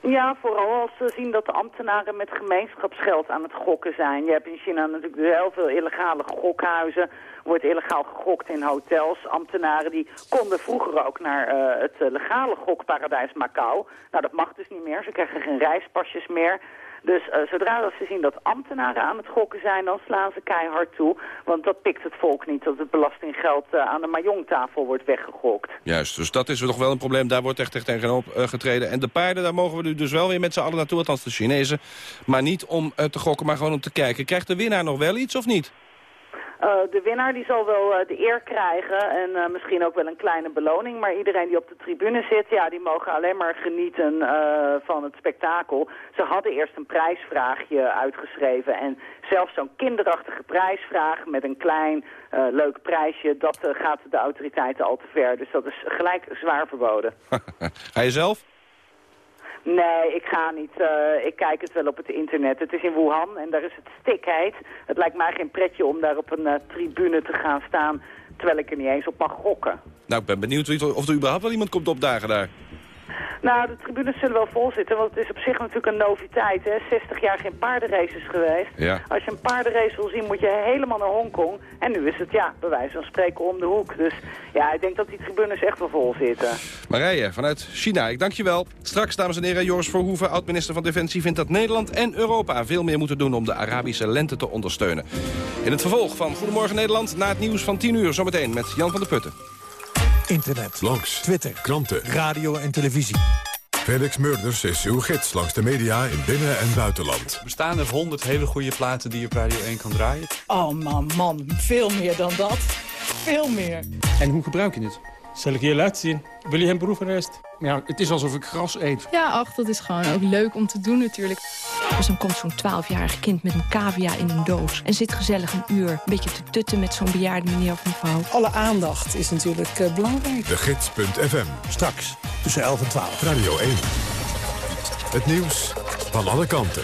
Ja, vooral als ze zien dat de ambtenaren met gemeenschapsgeld aan het gokken zijn. Je hebt in China natuurlijk heel veel illegale gokhuizen. Wordt illegaal gegokt in hotels. Ambtenaren die konden vroeger ook naar eh, het legale gokparadijs Macau. Nou, dat mag dus niet meer. Ze krijgen geen reispasjes meer. Dus eh, zodra dat ze zien dat ambtenaren aan het gokken zijn, dan slaan ze keihard toe. Want dat pikt het volk niet, dat het belastinggeld eh, aan de Mahjong-tafel wordt weggegokt. Juist, dus dat is toch wel een probleem. Daar wordt echt, echt tegenop eh, getreden. En de paarden, daar mogen we nu dus wel weer met z'n allen naartoe, althans de Chinezen. Maar niet om te gokken, maar gewoon om te kijken. Krijgt de winnaar nog wel iets of niet? Eh, de winnaar die zal wel eh, de eer krijgen en eh, misschien ook wel een kleine beloning. Maar iedereen die op de tribune zit, ja, die mogen alleen maar genieten van het spektakel. Ze hadden eerst een prijsvraagje uitgeschreven en zelfs zo'n kinderachtige prijsvraag met een klein leuk prijsje, dat gaat de autoriteiten al te ver. Dus dat is gelijk zwaar verboden. Ga je zelf? Nee, ik ga niet. eh, ik kijk het wel op het internet. Het is in Wuhan en daar is het stikheid. Het lijkt mij geen pretje om daar op een eh, tribune te gaan staan... terwijl ik er niet eens op mag gokken. Nou, ik ben benieuwd of er überhaupt wel iemand komt opdagen daar. Nou, de tribunes zullen wel vol zitten, want het is op zich natuurlijk een noviteit. Hè? 60 jaar geen paardenraces geweest. Ja. Als je een paardenrace wil zien, moet je helemaal naar Hongkong. En nu is het, ja, bij wijze van spreken om de hoek. Dus ja, ik denk dat die tribunes echt wel vol zitten. Marije, vanuit China, ik dank je wel. Straks, dames en heren, Joris Verhoeven, oud-minister van Defensie... vindt dat Nederland en Europa veel meer moeten doen om de Arabische lente te ondersteunen. In het vervolg van Goedemorgen Nederland, na het nieuws van 10 uur... zometeen met Jan van der Putten. Internet. Langs. Twitter. Kranten. Radio en televisie. Felix Murders is uw gids langs de media in binnen- en buitenland. Bestaan er honderd hele goede platen die je op Radio 1 kan draaien? Oh man, man, veel meer dan dat. Veel meer. En hoe gebruik je het? Zal ik je laten zien? Wil je hem proefarrest? Ja, het is alsof ik gras eet. Ja, ach, dat is gewoon ook leuk om te doen natuurlijk. Dus dan komt zo'n 12-jarig kind met een cavia in een doos... en zit gezellig een uur een beetje te tutten met zo'n bejaarde meneer of mevrouw. Alle aandacht is natuurlijk eh, belangrijk. De Gids.fm. Straks tussen 11 en 12. Radio 1. Het nieuws van alle kanten.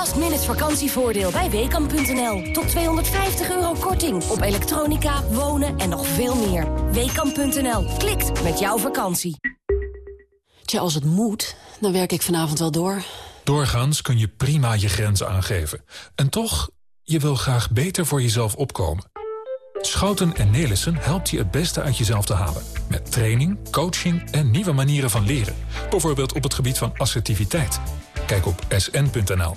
last minute vakantievoordeel bij Weekamp.nl. Tot 250 euro korting op elektronica, wonen en nog veel meer. Weekamp.nl. Klikt met jouw vakantie. Tja, als het moet, dan werk ik vanavond wel door. Doorgaans kun je prima je grenzen aangeven. En toch, je wil graag beter voor jezelf opkomen. Schouten en Nelissen helpt je het beste uit jezelf te halen. Met training, coaching en nieuwe manieren van leren. Bijvoorbeeld op het gebied van assertiviteit. Kijk op sn.nl.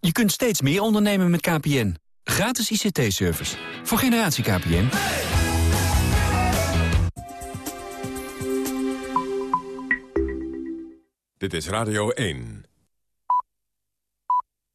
Je kunt steeds meer ondernemen met KPN. Gratis ICT-service. Voor generatie KPN. Dit is Radio 1.